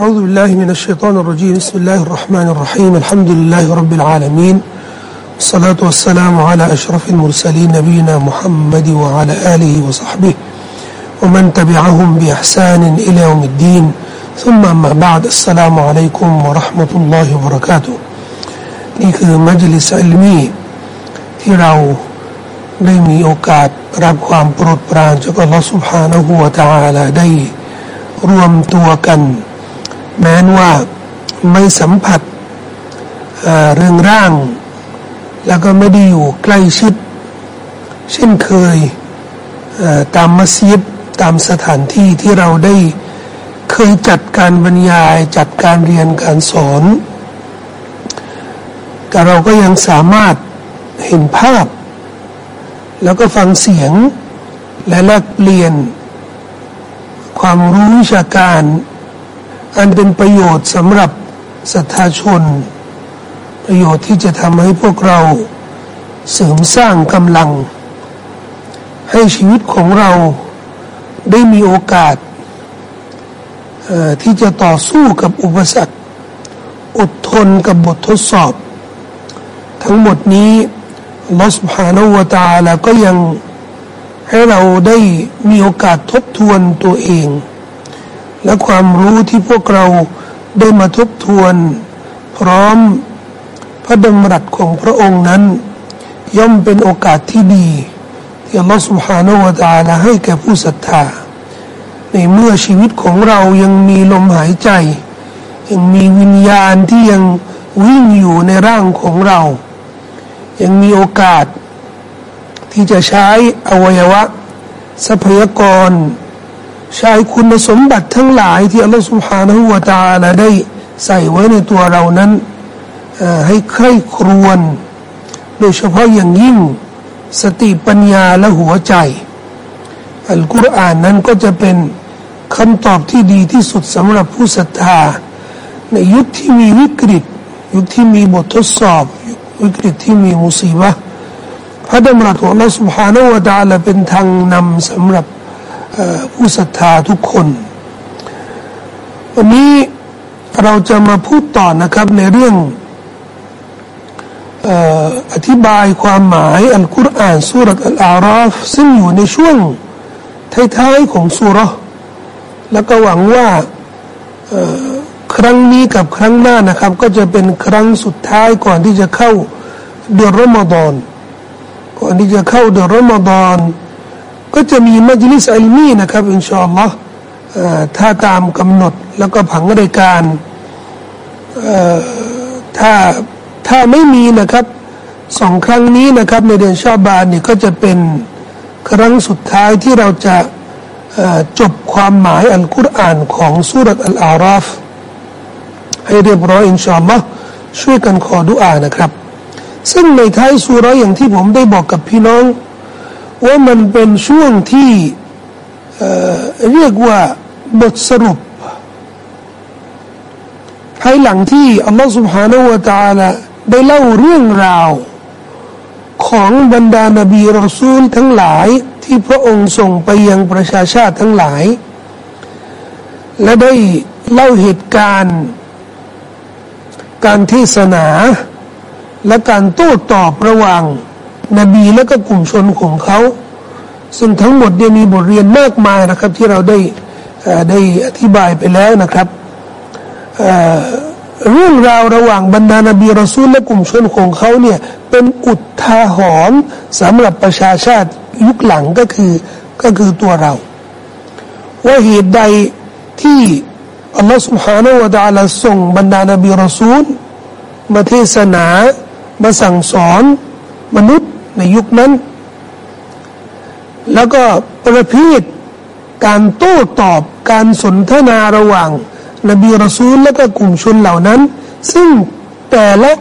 أعوذ بالله من الشيطان الرجيم بسم الله الرحمن الرحيم الحمد لله رب العالمين والصلاة والسلام على أشرف المرسلين نبينا محمد وعلى آله وصحبه ومن تبعهم بإحسان إلى يوم الدين ثم أما بعد السلام عليكم ورحمة الله وبركاته นี่คือมัจลิสอิลมีที่เราได้มีโอกาสรับความโปรดปรานจากอัลลอฮฺ سبحانه และ تعالى ได้รวมตัวกัน แม้นว่าไม่สัมผัสเรื่องร่าง แล้วก็ไม่ได้อยู่ใกล้ชิด เช่นเคยตามมัสยิดตามสถานที่ที่เราได้เคยจัดการบรรยายจัดการเรียนการสอน แต่เราก็ยังสามารถเห็นภาพ แล้วก็ฟังเสียงและแลกเปลี่ยน ความรู้วิชาการ อันเป็นประโยชน์สำหรับศรัทธาชน ประโยชน์ที่จะทำให้พวกเราเสริมสร้างกำลัง ให้ชีวิตของเราได้มีโอกาสที่จะต่อสู้กับอุปสรรค อดทนกับบททดสอบ ทั้งหมดนี้ลอสพานวตาแล้วก็ยังให้เราได้มีโอกาสทบทวนตัวเอง และความรู้ที่พวกเราได้มาทบทวน พร้อมพระดำรัสของพระองค์นั้น ย่อมเป็นโอกาสที่ดี ที่อัลลอฮฺ سبحانه และ تعالى ให้แก่ผู้ศรัทธาในเมื่อชีวิตของเรายังมีลมหายใจ ยังมีวิญญาณที่ยังวิ่งอยู่ในร่างของเรา ยังมีโอกาส ที่จะใช้อวัยวะ ทรัพยากร ใช่คุณสมบัติทั้งหลายที่อัลลอฮฺสุบฮานะฮูวาตาลาได้ใส่ไว้ในตัวเรานั้นให้ใคร่ครวญโดยเฉพาะอย่างยิ่งสติปัญญาและหัวใจ อัลกุรอานนั้นก็จะเป็นคำตอบที่ดีที่สุดสำหรับผู้ศรัทธา ในยุคที่มีวิกฤต ยุคที่มีบททดสอบ วิกฤตที่มีมุสีบะพระดำรัสของเราสุภาโนวดาลเป็นทางนำสำหรับ ผู้ศรัทธาทุกคน วันนี้เราจะมาพูดต่อนะครับในเรื่องอธิบายความหมายอัลกุรอานสุรอัลอาราฟซึ่งอยู่ในช่วงท้ายๆของสุรแล้วก็หวังว่าครั้งนี้กับครั้งหน้านะครับ ก็จะเป็นครั้งสุดท้ายก่อนที่จะเข้าเดือนรอมฎอนก่อนที่จะเข้าเดือนรอมฎอน ก็จะมีมัจลิสอัลมีนะครับ อินชาอัลลอฮ์ถ้าตามกำหนดแล้วก็ผังรายการถ้าถ้าไม่มีนะครับสองครั้งนี้นะครับ ในเดือนชาบานเนี่ยก็จะเป็นครั้งสุดท้ายที่เราจะจบความหมายอัลกุรอานของสุรอัลอาราฟให้เรียบร้อยอินชาอัลลอฮ์ช่วยกันขอดุอานะครับ ซึ่งในท้ายสุรอย่างที่ผมได้บอกกับพี่น้อง ว่ามันเป็นช่วงที่เรียกว่าบทสรุปภายหลังที่อัลลอฮฺ سبحانه และ تعالى ได้เล่าเรื่องราว ของบรรดานบีรอซูลทั้งหลายที่พระองค์ส่งไปยังประชาชาติทั้งหลาย และได้เล่าเหตุการณ์ การเทศนา และการโต้ตอบระหว่าง นบีและก็กลุ่มชนของเขา ซึ่งทั้งหมดเนี่ยมีบทเรียนมากมายนะครับ ที่เราได้ได้อธิบายไปแล้วนะครับเรื่องราวระหว่างบรรดานบีรอซูลและกลุ่มชนของเขาเนี่ยเป็นอุทาหรณ์สำหรับประชาชาติยุคหลังก็คือก็คือตัวเรา ว่าเหตุใดที่อัลลอฮฺ سبحانه และ تعالى ส่งบรรดานบีรอซูลมาเทศนามาสั่งสอนมนุษย์ ในยุคนั้น แล้วก็ประเภทการโต้ตอบการสนทนาระหว่าง นบีรอซูลและก็กลุ่มชนเหล่านั้น ซึ่งแต่ละ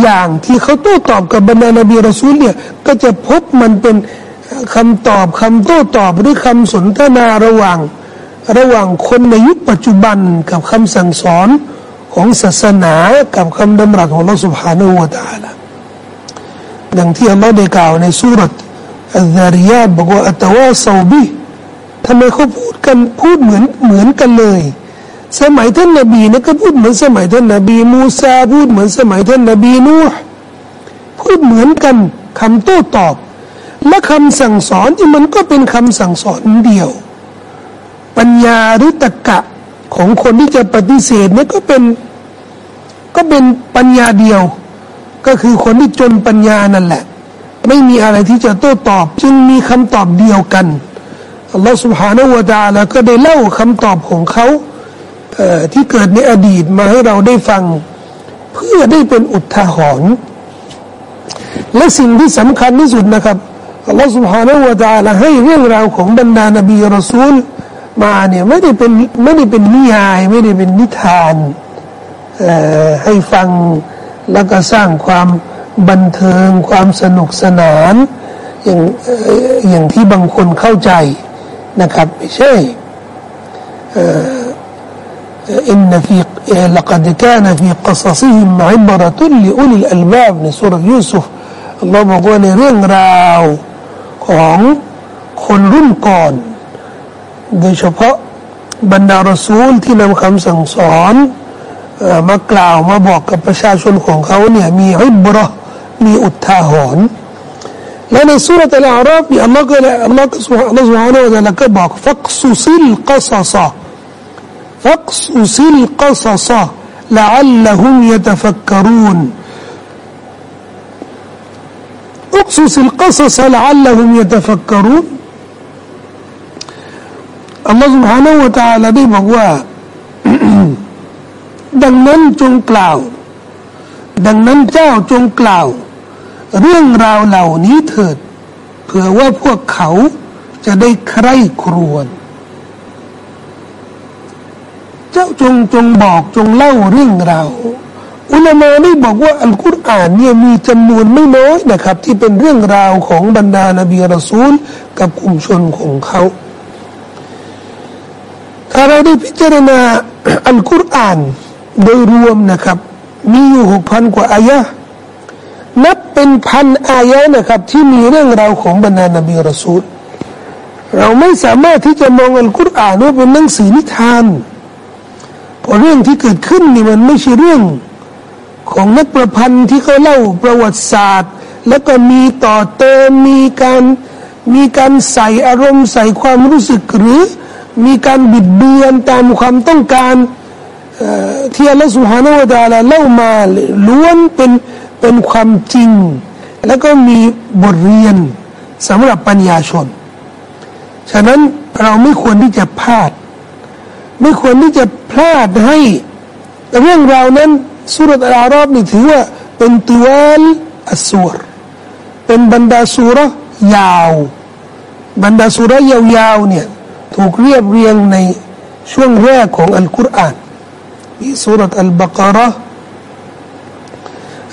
อย่างที่เขาโต้ตอบกับบรรดานบีรอซูลเนี่ยก็จะพบมันเป็นคำตอบคำโต้ตอบหรือคำสนทนาระหว่าง ระหว่างคนในยุคปัจจุบันกับคำสั่งสอนของศาสนากับคำดำรัสของเราสุภาโนวตาละ ดังที่อัลลอฮ์ได้กล่าวในสุรษอัลลาริยาบอกว่าอัตวาซาบิทำไมเขาพูดกันพูดเหมือนเหมือนกันเลย สมัยท่านนบีนี่ก็พูดเหมือนสมัยท่านนบีมูซาพูดเหมือนสมัยท่านนบีนูห์พูดเหมือนกันคำโต้ตอบ และคำสั่งสอนที่มันก็เป็นคำสั่งสอนเดียว ปัญญาหรือตะกะของคนที่จะปฏิเสธนี่ก็เป็นก็เป็นปัญญาเดียว ก็คือคนที่จนปัญญานั่นแหละ ไม่มีอะไรที่จะโต้ตอบ จึงมีคำตอบเดียวกันอัลลอฮฺ سبحانه และ تعالى ก็ได้เล่าคำตอบของเขาที่เกิดในอดีตมาให้เราได้ฟัง เพื่อได้เป็นอุทาหรณ์และสิ่งที่สำคัญที่สุดนะครับอัลลอฮฺ سبحانه และ تعالى ให้เรื่องราวของบรรดานบีรอซูลมาเนี่ยไม่ได้เป็นไม่ได้เป็นนิยาย ไม่ได้เป็นนิทานให้ฟัง แล้วก็สร้างความบันเทิงความสนุกสนาน อย่างอย่างที่บางคนเข้าใจนะครับไม่ใช่อินนฟีลักดกานฟีกัซิมอิบรตุลิอุลิลอัลบาบในสุรยูซุฟอัลลอฮ์บอกว่าในเรื่องราวของคนรุ่นก่อน โดยเฉพาะบรรดารสูลที่นำคำสั่งสอน มากล่าวมาบอกกับประชาชนของเขาเนี่ยมีอิบรอมีอุทาหรณ์และในสุรตะลาอาราบอัลลอฮ์ก็เลยอัลลอฮ์ก็สุอัลลอฮ์สุบฮานะฮูวะตะอาลาก็บอกฟักซุซิลกัสซะฟักซุซิลกัสซะ لعلهم يتفكرون اقصص القصص لعلهم يتفكرون الله سبحانه وتعالى ได้บอกว่า ดังนั้นจงกล่าว ดังนั้นเจ้าจงกล่าว เรื่องราวเหล่านี้เถิดเผื่อว่าพวกเขาจะได้ใคร่ครวญเจ้าจงจงบอกจงเล่าเรื่องราวอุลามาได้บอกว่าอัลกุรอานเนี่ยมีจำนวนไม่น้อยนะครับ ที่เป็นเรื่องราวของบรรดานบีรอซูล กับกลุ่มชนของเขา ถ้าเราได้พิจารณาอัลกุรอาน โดยรวมนะครับ มีอยู่หกพันกว่าอายะนับเป็นพันอายะนะครับ ที่มีเรื่องราวของบรรดานบีรอซูลเราไม่สามารถที่จะมองอัลกุรอานว่าเป็นหนังสือนิทานเพราะเรื่องที่เกิดขึ้นนี่มันไม่ใช่เรื่องของนักประพันธ์ที่เขาเล่าประวัติศาสตร์ แล้วก็มีต่อเติมมีการมีการใส่อารมณ์ใส่ความรู้สึกหรือ มีการบิดเบือนตามความต้องการ ที่อัลลอฮฺสุฮาห์นวะตาลาเล่ามาล้วนเป็นเป็นความจริง แล้วก็มีบทเรียนสำหรับปัญญาชน ฉะนั้นเราไม่ควรที่จะพลาด ไม่ควรที่จะพลาดให้ เรื่องราวนั้นสุรตอารอบนี่ถือว่าเป็นตัวลอัสวรเป็นบรรดาสุรยาว บรรดาสุรยาวๆเนี่ยถูกเรียบเรียงในช่วงแรกของอัลกุรอาน มีสุรตอัลบากระ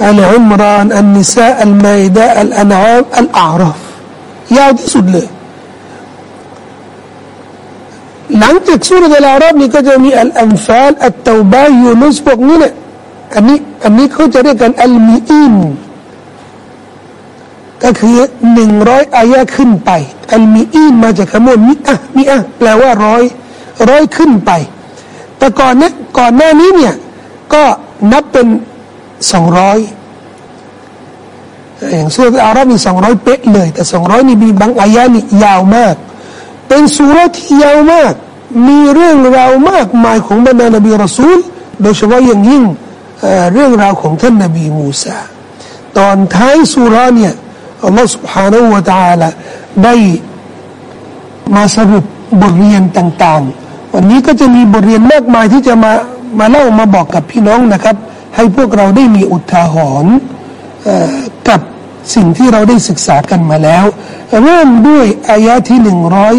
อัลอิมรานอันนิสาอัลมาอิดะอัลอันอามอัลอาราฟยาวที่สุดเลยหลังจากสุรษะลารอบนี้ก็จะมีอัลอัมฟาลอัตตบายูนุสพวกนี้เนี่ยอันนี้อันนี้เขาจะเรียกกันอัลมีอินก็คือหนึ่งร้อยอายะขึ้นไป อัลมีอินมาจากคำว่ามิอะมิอะแปลว่าร้อยร้อยขึ้นไป แต่ก่อนเนี้ยก่อนหน้านี้เนี่ยก็นับเป็นสองร้อยอย่างสุรอาราบมีสองร้อยเป๊ะเลย แต่สองร้อยนี่มีบางอายะนี่ยาวมาก เป็นสุรที่ยาวมาก มีเรื่องราวมากมายของบรรดานบีรอซูล โดยเฉพาะอย่างยิ่งเรื่องราวของท่านนบีมูซาตอนท้ายสุราเนี่ยอัลลอฮฺ سبحانه และ تعالى ได้มาสรุปบทเรียนต่างๆ วันนี้ก็จะมีบทเรียนมากมายที่จะมามาเล่ามาบอกกับพี่น้องนะครับ ให้พวกเราได้มีอุทาหรณ์กับสิ่งที่เราได้ศึกษากันมาแล้ว เริ่มด้วยอายะที่หนึ่งร้อย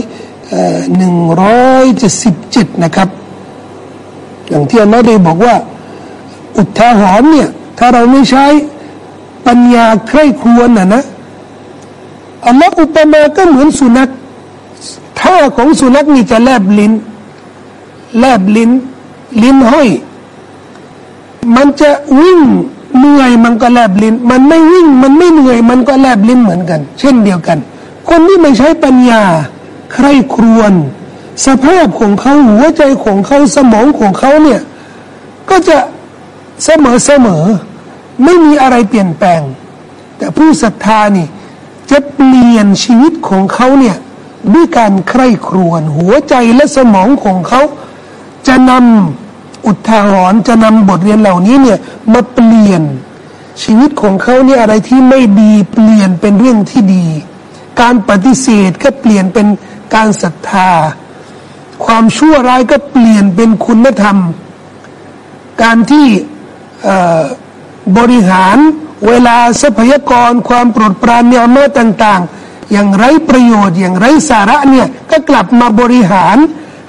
หนึ่งร้อยเจ็ดสิบเจ็ดนะครับ อย่างที่อัลลอฮ์ได้บอกว่า อุทาหรณ์เนี่ย ถ้าเราไม่ใช้ปัญญาใคร่ครวญนะนะอัลลอฮ์อุปมาก็เหมือนสุนัขท่าของสุนัขนี่จะแลบลิ้น แลบลิ้น ลิ้นห้อย มันจะวิ่งเหนื่อยมันก็แลบลิ้น มันไม่วิ่งมันไม่เหนื่อย มันก็แลบลิ้นเหมือนกัน เช่นเดียวกัน คนที่ไม่ใช้ปัญญา ใคร่ครวญสภาพของเขาหัวใจของเขาสมองของเขาเนี่ย ก็จะเสมอเสมอ ไม่มีอะไรเปลี่ยนแปลง แต่ผู้ศรัทธานี่จะเปลี่ยนชีวิตของเขาเนี่ยด้วยการใคร่ครวญหัวใจและสมองของเขา จะนำอุทาหรณ์จะนำบทเรียนเหล่านี้เนี่ยมาเปลี่ยนชีวิตของเขาเนี่ยอะไรที่ไม่ดีเปลี่ยนเป็นเรื่องที่ดี การปฏิเสธก็เปลี่ยนเป็นการศรัทธา ความชั่วร้ายก็เปลี่ยนเป็นคุณธรรม การที่บริหารเวลาทรัพยากรความโปรดปรานเนื้อเมื่อต่าง ๆ อย่างไรประโยชน์อย่างไรสาระเนี่ยก็กลับมาบริหาร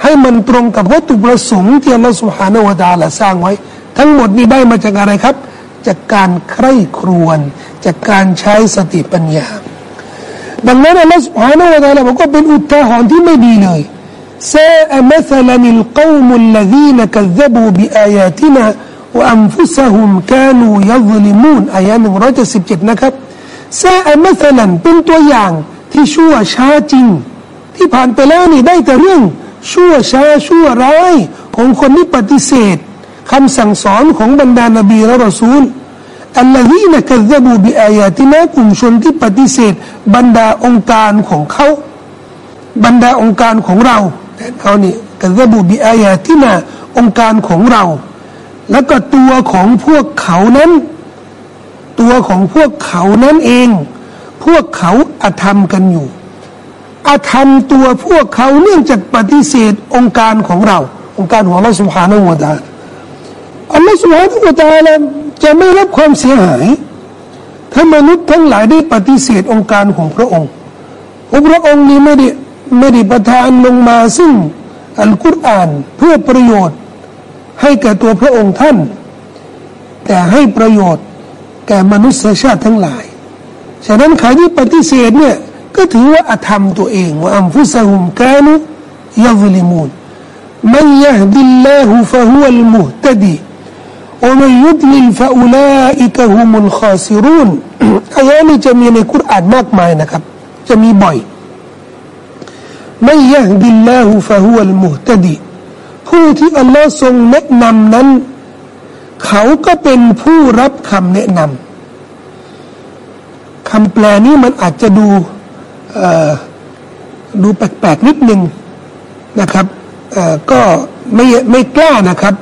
ให้มันตรงกับวัตถุประสงค์ที่อัลลอฮฺสุบฮานาวดาละสร้างไว้ ทั้งหมดนี้ได้มาจากอะไรครับ จากการใคร่ครวญจากการใช้สติปัญญา ดังนั้นอัลลอฮฺสุฮานาวดาละบอกว่าเป็นอุทาหรณ์ที่ไม่ดีเลยซาอมัสลันิลกอมุลลซีนกัซบูบิอายาตินาว่าอัมฟุสฮุมกานูยัซลิมูนอายะหนึ่งร้อยเจ็ดสิบเจ็ดนะครับซาอมัสลันเป็นตัวอย่างที่ชั่วช้าจริง ที่ผ่านไปแล้วนี่ได้แต่เรื่อง ชั่วช้าชั่วร้ายของคนที่ปฏิเสธคำสั่งสอนของบรรดานบีและรอซูลอัลลอฮีนะกัซบูบิอายาตินะกลุ่มชนที่ปฏิเสธ บรรดาองค์การของเขา บรรดาองค์การของเราเขานี่กัซบูบิอายาตินะองค์การของเรา แล้วก็ตัวของพวกเขานั้น ตัวของพวกเขานั้นเอง พวกเขาอธรรมกันอยู่ อาธรรมตัวพวกเขาเนื่องจากปฏิเสธองค์การของเรา องค์การของเราสุภาพวตาอัลลอฮฺสุบฮานุตาลจะไม่รับความเสียหายถ้ามนุษย์ทั้งหลายได้ปฏิเสธองค์การของพระองค์พระองค์นี้ไม่ได้ไม่ได้ประทานลงมาซึ่งอัลกุรอานเพื่อประโยชน์ให้แก่ตัวพระองค์ท่าน แต่ให้ประโยชน์แก่มนุษยชาติทั้งหลาย ฉะนั้นใครที่ปฏิเสธเนี่ย ก็ถือว่าอธรรมตัวเองว่าอัมฟุสะฮุมกานุยัซลิมูนมันยะดิลลาหุฟะฮุลมุฮตดีโอมันยุดลิลฟะอุลาอิกะฮุมุลคาซิรุนอายะนี้จะมีในคุรานมากมายนะครับ จะมีบ่อยมันยะดิลลาหุฟะฮุลมุฮตดีผู้ที่อัลลอฮ์ทรงแนะนำนั้น เขาก็เป็นผู้รับคำแนะนำคำแปลนี้มันอาจจะดู ดูแปลกๆนิดนึงนะครับก็ไม่ไม่กล้านะครับ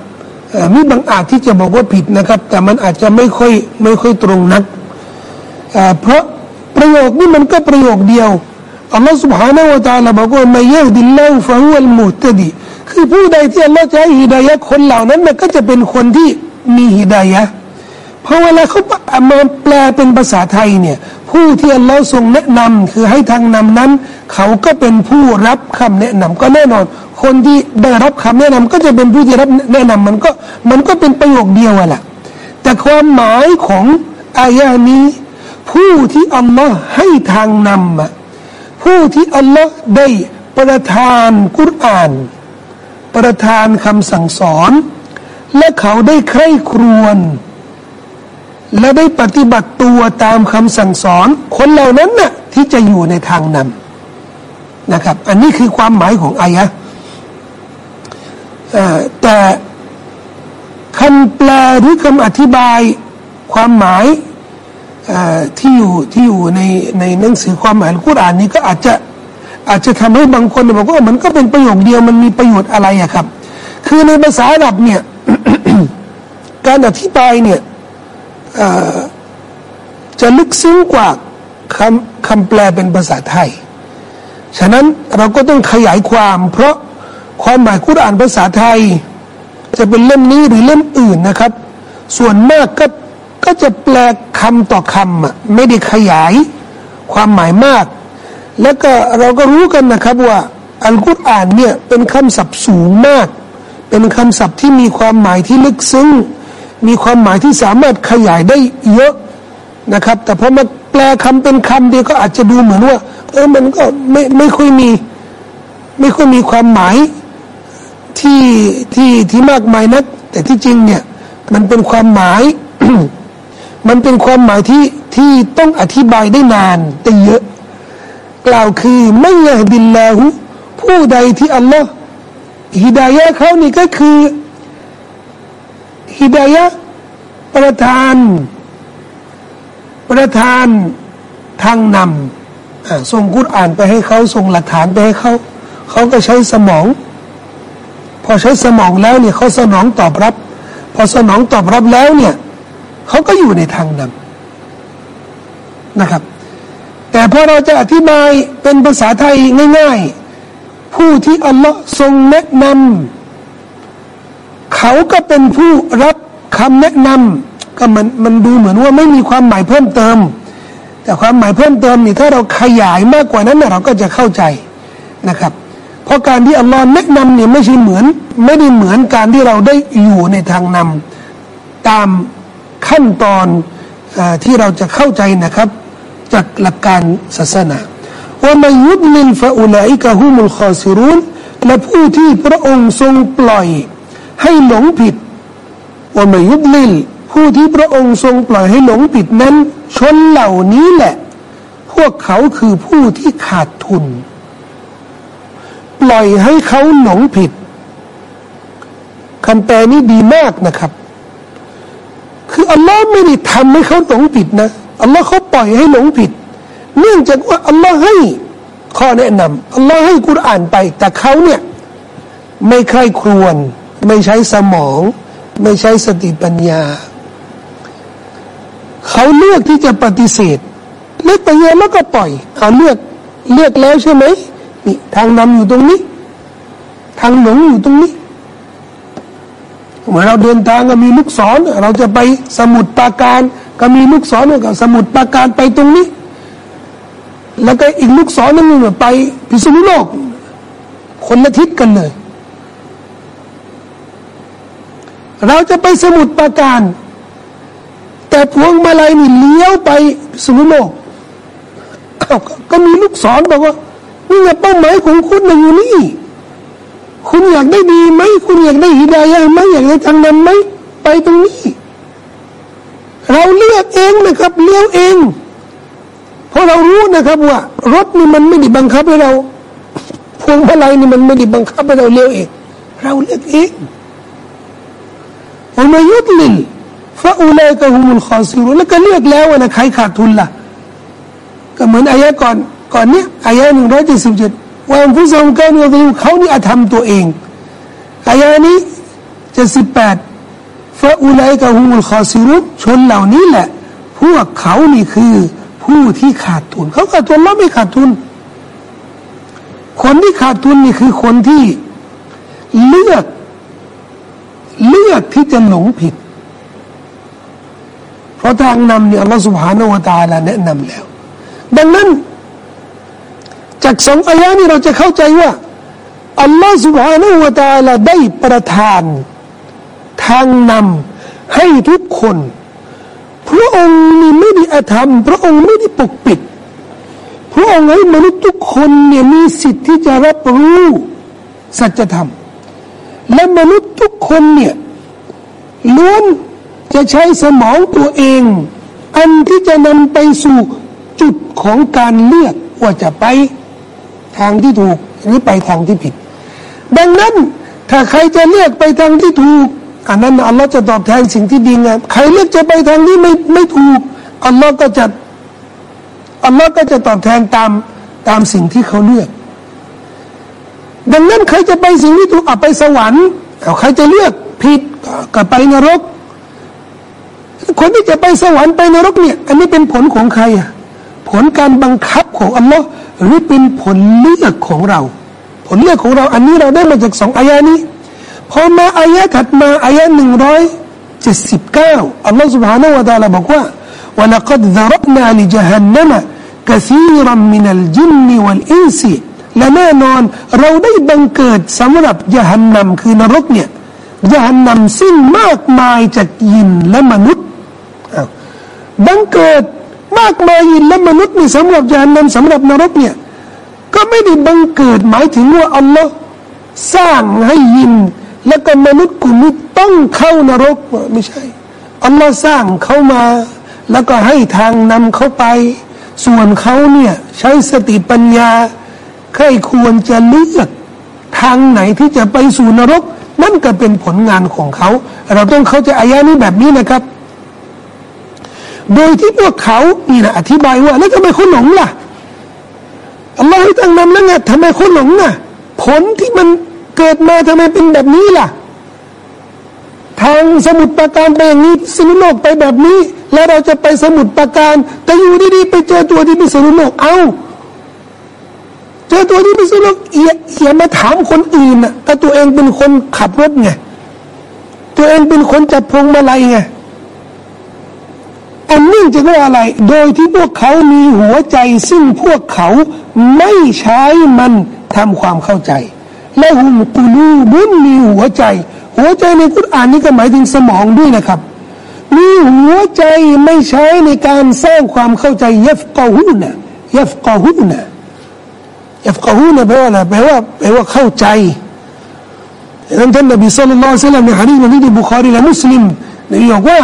มีบางอาจที่จะบอกว่าผิดนะครับ แต่มันอาจจะไม่ค่อยไม่ค่อยตรงนัก เพราะประโยคนี้มันก็ประโยคเดียวอัลลอฮฺ سبحانه และ تعالى บอกว่าไม่ยดิลลาฟะฮุลมุตดีคือผู้ใดที่อัลลอฮฺจะให้ฮิดายะคนเหล่านั้นมันก็จะเป็นคนที่มีฮิดายะเพ ราะเวลาเขามาแปลเป็นภาษาไทยเนี่ย ผู้ที่อัลลอฮ์ทรงแนะนำคือให้ทางนำนั้น เขาก็เป็นผู้รับคำแนะนำก็แน่นอน คนที่ได้รับคำแนะนำก็จะเป็นผู้ที่รับแนะนำมันก็มันก็เป็นประโยคเดียวแหละแต่ความหมายของอายานี้ ผู้ที่อัลลอฮ์ให้ทางนำผู้ที่อัลลอฮ์ได้ประทานกุรอาน ประทานคำสั่งสอน และเขาได้ใคร่ครวญ และได้ปฏิบัติตัวตามคำสั่งสอน คนเหล่านั้นน่ะที่จะอยู่ในทางนำนะครับ อันนี้คือความหมายของอายะแต่คำแปลหรือคำอธิบายความหมายที่อยู่ที่อยู่ในในหนังสือความหมายกุรอานนี้ก็อาจจะอาจจะทำให้บางคนบอกว่ามันก็เป็นประโยคเดียวมันมีประโยชน์อะไรอะครับ คือในภาษาอับเนี่ย การอธิบายเนี่ย จะลึกซึ้งกว่าคำคำแปลเป็นภาษาไทย ฉะนั้นเราก็ต้องขยายความ เพราะความหมายคุรานภาษาไทย จะเป็นเล่มนี้หรือเล่มอื่นนะครับ ส่วนมากก็ก็จะแปลคำต่อคำอะไม่ได้ขยายความหมายมาก แล้วก็เราก็รู้กันนะครับว่าอัลกุรอานเนี่ยเป็นคำศัพท์สูงมาก เป็นคำศัพท์ที่มีความหมายที่ลึกซึ้ง มีความหมายที่สามารถขยายได้เยอะนะครับ แต่พอมาแปลคำเป็นคำเดียวก็อาจจะดูเหมือนว่า เออมันก็ไม่ไม่ค่อยมี ไม่ค่อยมีความหมายที่ที่ที่มากมายนัก แต่ที่จริงเนี่ย มันเป็นความหมาย มันเป็นความหมายที่ที่ต้องอธิบายได้นานแต่เยอะ กล่าวคือไม่ยาดินลาหูผู้ใดที่อัลลอฮ์ฮิดายะเขานี่ก็คือ ฮิดายะประธาน ประธานทางนำส่งกุรอ่านไปให้เขาส่งหลักฐานไปให้เขาเขาก็ใช้สมอง พอใช้สมองแล้วเนี่ยเขาสนองตอบรับ พอสนองตอบรับแล้วเนี่ยเขาก็อยู่ในทางนำนะครับ แต่พอเราจะอธิบายเป็นภาษาไทยง่าย ๆ ผู้ที่อัลลอฮ์ทรงแนะนำ เขาก็เป็นผู้รับคำแนะนำก็มันมันดูเหมือนว่าไม่มีความหมายเพิ่มเติม แต่ความหมายเพิ่มเติมนี่ถ้าเราขยายมากกว่านั้นเราก็จะเข้าใจนะครับ เพราะการที่อัลลอฮ์แนะนำเนี่ยไม่ใช่เหมือน ไม่ได้เหมือนการที่เราได้อยู่ในทางนำตามขั้นตอนอที่เราจะเข้าใจนะครับ จากหลักการศาสนาว่ามายุดลินฟาอุลัยกะฮุมุลคอซิรุนและผู้ที่พระองค์ทรงปล่อย ให้หลงผิดว่าไมายุดลิลผู้ที่พระองค์ทรงปล่อยให้หลงผิดนั้น ชนเหล่านี้แหละ พวกเขาคือผู้ที่ขาดทุน ปล่อยให้เขาหลงผิดคำแปลนี้ดีมากนะครับ คืออัลลอฮ์ไม่ได้ทำให้เขาหลงผิดนะอัลลอฮ์เขาปล่อยให้หลงผิด เนื่องจากว่าอัลลอฮ์ให้ข้อแนะนำอัลลอฮ์ให้กุรอ่านไป แต่เขาเนี่ย ไม่ใครควญ ไม่ใช้สมอง ไม่ใช้สติปัญญา เขาเลือกที่จะปฏิเสธเลือกไปเยอะแล้วก็ปล่อยเอาเลือกเลือกแล้วใช่ไหมนี่ทางนำอยู่ตรงนี้ ทางหลงอยู่ตรงนี้เหมื่อเราเดินทางก็มีลูกศร เราจะไปสมุทรปาการ ก็มีลูกศรกับสมุทรปาการไปตรงนี้ แล้วก็อีกลูกศรนึงไปพิษณุโลก คนละทิศกันเลย เราจะไปสมุทรปราการ แต่พวงมาลัยนี่เลี้ยวไปพิษณุโลกก็มีลูกศรบอกว่านี่เป้าหมายของคุณอยู่นี่ คุณอยากได้ดีไหมคุณอยากได้ฮิดายะไหมอยากได้ทางนั้นไหมไปตรงนี้ เราเลือกเองนะครับเลี้ยวเอง เพราะเรารู้นะครับว่า รถนี่มันไม่ได้บังคับให้เราพวงมาลัยนี่มันไม่ได้บังคับให้เราเลี้ยวเอง เราเลือกเอง อุมายุตลินฟาอูเลกะฮุมุลคอซิรุแล้วก็เลือกแล้วนะใครขาดทุนล่ะ ก็เหมือนอายะก่อน ก่อนเนี้ยอายะหนึ่งร้อยเจ็ดสิบเจ็ดว่าผู้ทรงการยอมเขานี่อาธรรมตัวเองอายานี้เจะสิบแปดฟาอุไลกะฮุมุลคอซิรุชนเหล่านี้แหละ พวกเขานี่คือผู้ที่ขาดทุน เขาขาดทุนแล้วไม่ขาดทุน คนที่ขาดทุนนี่คือคนที่เลือก เลือกที่จะหลงผิด เพราะทางนำเนี่ยอัลลอฮฺสุบฮานาวตาลาแนะนำแล้ว ดังนั้น จากสองอายะนี้เราจะเข้าใจว่าอัลลอฮฺสุบฮานาอูตาลาได้ประทาน ทางนำให้ทุกคน พระองค์นี่ไม่ได้อธรรม พระองค์ไม่ได้ปกปิด พระองค์ให้มนุษย์ทุกคนเนี่ยมีสิทธิ์ที่จะรับรู้สัจธรรม และมนุษย์ทุกคนเนี่ยล้วนจะใช้สมองตัวเอง อันที่จะนำไปสู่จุดของการเลือกว่าจะไปทางที่ถูกหรือไปทางที่ผิด ดังนั้นถ้าใครจะเลือกไปทางที่ถูกอันนั้นอัลลอฮ์จะตอบแทนสิ่งที่ดีงามใครเลือกจะไปทางที่ไม่ไม่ถูกอัลลอฮ์ก็จะอัลลอฮ์ก็จะตอบแทนตามตามสิ่งที่เขาเลือก ดังนั้นใครจะไปสิ่งที่ถูกเอาไปสวรรค์เอาใครจะเลือกผิดก็ไปนรก คนที่จะไปสวรรค์ไปนรกเนี่ย อันนี้เป็นผลของใครอ่ะผลการบังคับของอัลลอฮ์หรือเป็นผลเลือกของเรา ผลเลือกของเรา อันนี้เราได้มาจากสองอายานี้ พอมาอายะถัดมาอายะหนึ่งร้อยเจ็ดสิบเก้าอัลลอฮฺ سبحانه และ تعالى บอกว่า ولقد ذرأنا لجهنم كثيرا من الجن والإنس และแน่นอนเราได้บังเกิดสำหรับยะฮันนำคือนรกเนี่ยยะฮันนำซึ่งมากมายจากยินและมนุษย์บังเกิดมากมายยินและมนุษย์นี่สำหรับยานนั้นสำหรับนรกเนี่ยก็ไม่ได้บังเกิดหมายถึงว่าอัลลอฮ์สร้างให้ยิน แล้วก็มนุษย์กลุ่มนี้ต้องเข้านรกไม่ใช่อัลลอฮ์สร้างเขามา แล้วก็ให้ทางนำเขาไป ส่วนเขาเนี่ยใช้สติปัญญา ใครควรจะเลือกทางไหนที่จะไปสู่นรก นั่นก็เป็นผลงานของเขา เราต้องเข้าใจอายะนี้แบบนี้นะครับ โดยที่พวกเขานี่นะอธิบายว่า แล้วทำไมคนหลงล่ะอัลลอฮ์ให้ตั้งนำแล้วไงทำไมคนหลงน่ะ ผลที่มันเกิดมาทำไมเป็นแบบนี้ล่ะ ทางสมุดประการไปอย่างนี้สนุโลกไปแบบนี้ แล้วเราจะไปสมุดประการ แต่อยู่ดีๆไปเจอตัวที่เป็นสนุโลกเอา้า เจอตัวที่เป็นสนุโลกเอียเอียมาถามคนอื่นน่ะแต่ตัวเองเป็นคนขับรถไงตัวเองเป็นคนจับพวงมาลัยไงอันเนื่องจากว่าอะไร โดยที่พวกเขามีหัวใจ ซึ่งพวกเขาไม่ใช้มันทำความเข้าใจ และหุมกุลูบุนมีหัวใจ หัวใจในกุรอานนี่ก็หมายถึงสมองด้วยนะครับ มีหัวใจไม่ใช้ในการสร้างความเข้าใจยัฟกะฮูนะยัฟกะฮูนะ ยัฟกะฮูนะแปลว่าอะไรแปลว่าแปลว่าเข้าใจนั้นท่านนบีสุลต่านละสัลลัมในฮะดีษนี้ในบุคอรีและมุสลิมนบีบอกว่า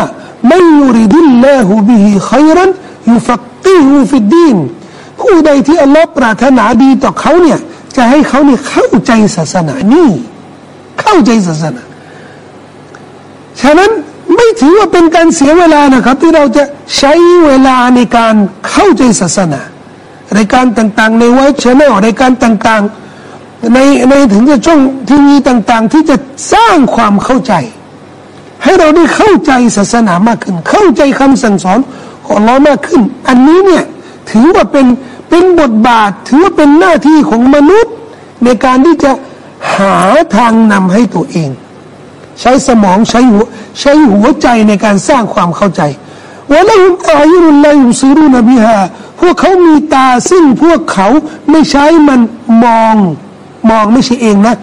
ไม่ยูริดุลลาหูบิฮิขัยรันยุฟักติฮูฟิดดีนผู้ใดที่อัลลอฮ์ปรารถนาดีต่อเขาเนี่ยจะให้เขาเนี่ยเข้าใจศาสนานี่เข้าใจศาสนา ฉะนั้นไม่ถือว่าเป็นการเสียเวลานะครับ ที่เราจะใช้เวลาในการเข้าใจศาสนา รายการต่างๆ ในไวท์ชแนลรายการต่างๆ ในในถึงจะช่องทีวีต่างๆ ที่จะสร้างความเข้าใจ ให้เราได้เข้าใจศาสนามากขึ้น เข้าใจคำสั่งสอนของเรามากขึ้น อันนี้เนี่ยถือว่าเป็นเป็นบทบาทถือว่าเป็นหน้าที่ของมนุษย์ ในการที่จะหาทางนำให้ตัวเอง ใช้สมองใช้หัวใช้หัวใจในการสร้างความเข้าใจว่าละหุ พวกเขามีตาซึ่งพวกเขาไม่ใช้มันมอง มองไม่ใช่เองนะ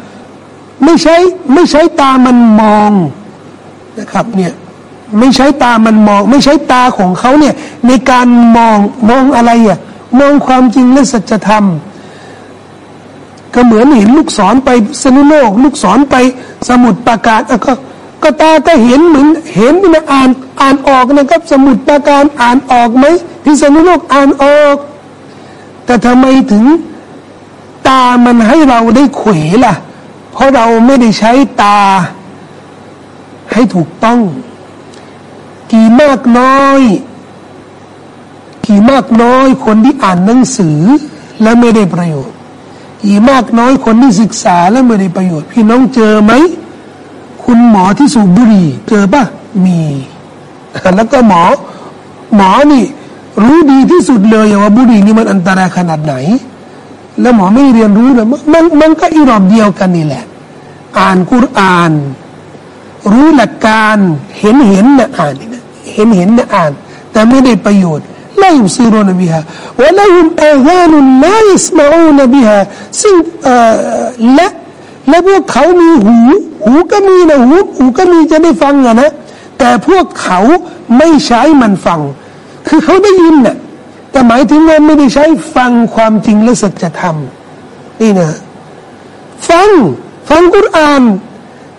ไม่ใช้ไม่ใช้ตามันมองนะครับเนี่ยไม่ใช้ตามันมอง ไม่ใช้ตาของเขาเนี่ยในการมองมองอะไรอะมองความจริงและสัจธรรม ก็เหมือนเห็นลูกศรไปสนุโลก ลูกศรไปสมุดประกาศก็ ก็ตาก็เห็นเหมือนเห็นนะอ่านอ่านออกนะครับ สมุดประการอ่านออกไหมพิษณุโลกอ่านออก แต่ทำไมถึงตามันให้เราได้เขวล่ะ เพราะเราไม่ได้ใช้ตา ให้ถูกต้อง กี่มากน้อย กี่มากน้อยคนที่อ่านหนังสือและไม่ได้ประโยชน์ กี่มากน้อยคนที่ศึกษาและไม่ได้ประโยชน์ พี่น้องเจอไหม คุณหมอที่สูบบุหรี่เจอปะมี แล้วก็หมอ หมอนี่ รู้ดีที่สุดเลยว่าบุหรี่นี่มันอันตรายขนาดไหน แล้วหมอไม่เรียนรู้นะมันมันก็อีรอบเดียวกันนี่แหละ อ่านกุรอาน รู้หลักการเห็นเห็นนะอ่านนะเห็นเห็นนะอ่าน แต่ไม่ได้ประโยชน์ไล่ซีโรนบิฮะวะลาหุมอาฮานุนลายิสมาอูนบิฮะซึ่งและ และพวกเขามีหู หูก็มีนะหูหูก็มีจะได้ฟังอะนะ แต่พวกเขาไม่ใช้มันฟัง คือเขาได้ยินน่ะแต่หมายถึงว่าไม่ได้ใช้ฟังความจริงและสัจธรรม นี่นะ ฟังฟังกุรอาน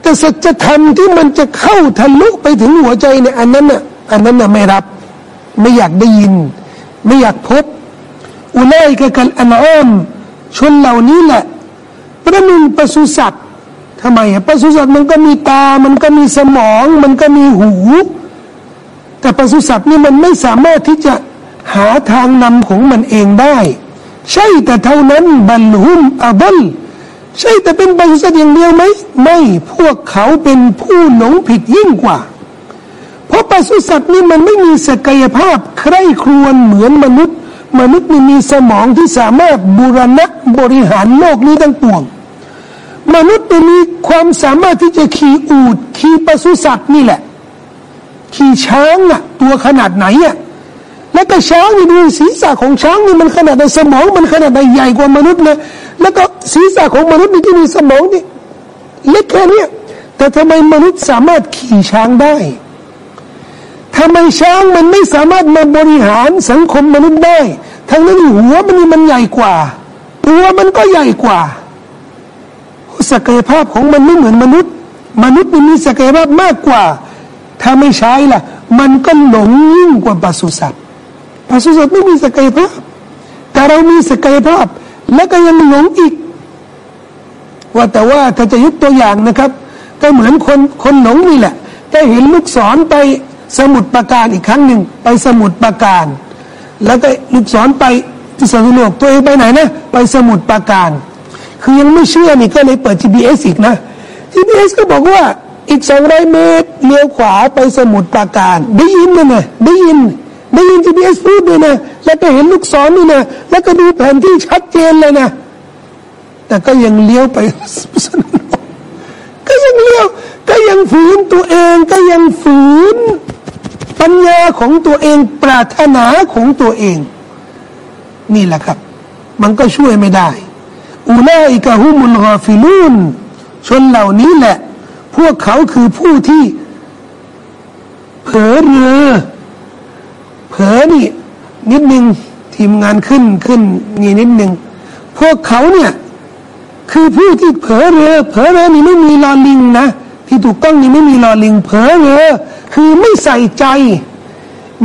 แต่สัจธรรมที่มันจะเข้าทะลุไปถึงหัวใจเนี่ยอันนั้นน่ะอันนั้นน่ะไม่รับ ไม่อยากได้ยิน ไม่อยากพบอุไลกะกัลอันอามชนเหล่านี้แหละ ประนุนปศุสัตว์ทำไมอะปศุสัตว์มันก็มีตา มันก็มีสมอง มันก็มีหู แต่ปศุสัตว์นี่มันไม่สามารถที่จะหาทางนำของมันเองได้ ใช่แต่เท่านั้นบัลฮุมอับลใช่แต่เป็นบริษัทอย่างเดียวไหมไม่พวกเขาเป็นผู้หลงผิดยิ่งกว่า เพราะปศุสัตว์นี่มันไม่มีศักยภาพใคร่ครวญเหมือนมนุษย์ มนุษย์นี่มีสมองที่สามารถบูรณะบริหารโลกนี้ทั้งปวง มนุษย์มีความสามารถที่จะขี่อูดขี่ปศุสัตว์นี่แหละ ขี่ช้างอะตัวขนาดไหนอะแล้วก็ช้างนี่ดูศีรษะของช้างนี่มันขนาดไหนสมองมันขนาดไหนใหญ่กว่ามนุษย์เลยแล้วก็ศีรษะของมนุษย์นี่ที่มีสมองนี่เล็กแค่นี้แต่ทำไมมนุษย์สามารถขี่ช้างได้ ทำไมช้างมันไม่สามารถมาบริหารสังคมมนุษย์ได้ ทั้งนั้นหัวมันมันใหญ่กว่า ตัวมันก็ใหญ่กว่า ศักยภาพของมันไม่เหมือนมนุษย์ มนุษย์มันมีศักยภาพมากกว่า ถ้าไม่ใช้ล่ะ มันก็หลงยิ่งกว่าปศุสัตว์ปศุสัตว์ไม่มีศักยภาพ แต่เรามีศักยภาพ และก็ยังหลงอีก ว่าแต่ว่าถ้าจะยกตัวอย่างนะครับ ก็เหมือนคนคนหลงนี่แหละได้เห็นลูกศรไป สมุดประการอีกครั้งหนึ่งไปสมุดประการ แล้วก็ลูกศรไปที่สนุกตัวเองไปไหนนะ ไปสมุดประการ คือยังไม่เชื่อนี่ก็เลยเปิด GPS อีกนะ GPS ก็บอกว่าอีกสองร้อยเมตรเลี้ยวขวาไปสมุดปราการ ได้ยินเลยนะได้ยินได้ยิน GPS พูดเลยนะ แล้วก็เห็นลูกศรนี่นะแล้วก็ดูแผนที่ชัดเจนเลยนะ แต่ก็ยังเลี้ยวไปสนุกก็ยังเลี้ยวก็ยังฝืนตัวเองก็ยังฝืน ปัญญาของตัวเองปรารถนาของตัวเอง นี่แหละครับ มันก็ช่วยไม่ได้อูไลกะฮุมุลกาฟิลูนชนเหล่านี้แหละ พวกเขาคือผู้ที่เผลอเรือเผลอนี่นิดนึงทีมงานขึ้นขึ้นนี่นิดนึงพวกเขาเนี่ย คือผู้ที่เผลอเรือเผลอเรือนี่ไม่มีลอลิงนะ ที่ถูกต้องนี่ไม่มีลอลิงเผลอเรือคือไม่ใส่ใจ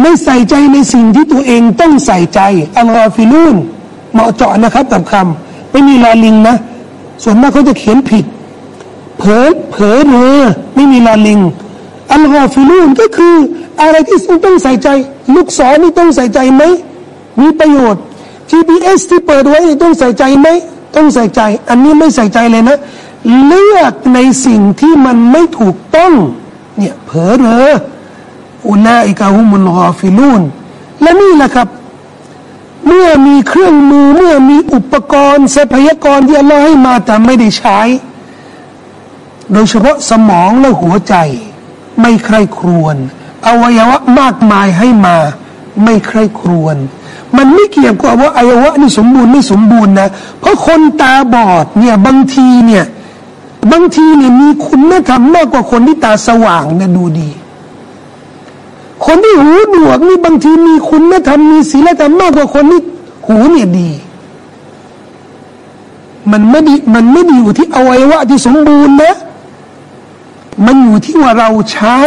ไม่ใส่ใจในสิ่งที่ตัวเองต้องใส่ใจالغافلون เหมาะเจาะนะครับกับคำไม่มีลอลิงนะ ส่วนมากเขาจะเขียนผิด เผลอเผลอเรอไม่มีลาลิงอัลฮอฟิลูนก็คืออะไรที่ต้องใส่ใจ ลูกศรนี่ต้องใส่ใจไหมมีประโยชน์ GPS ที่เปิดไว้ต้องใส่ใจไหมต้องใส่ใจ อันนี้ไม่ใส่ใจเลยนะ เลือกในสิ่งที่มันไม่ถูกต้อง เนี่ยเผลอเรอ أولئك هم الغافلون และนี่แหละครับ เมื่อมีเครื่องมือเมื่อมีอุปกรณ์ทรัพยากรที่อัลลอฮ์ให้มาแต่ไม่ได้ใช้ โดยเฉพาะสมองและหัวใจ ไม่ใคร่ครวญอวัยวะมากมายให้มา ไม่ใคร่ครวญมันไม่เกี่ยวกับว่าอวัยวะนี่สมบูรณ์ไม่สมบูรณ์นะ เพราะคนตาบอดเนี่ยบางทีเนี่ย บางทีเนี่ยมีคุณธรรมมากกว่าคนที่ตาสว่างเนี่ยดูดี คนที่หูหนวกนี่บางทีมีคุณธรรมมีศีลธรรมมากกว่าคนที่หูเนี่ยดี มันไม่ดีมันไม่ดีอยู่ที่อวัยวะที่สมบูรณ์นะ มันอยู่ที่ว่าเราใช้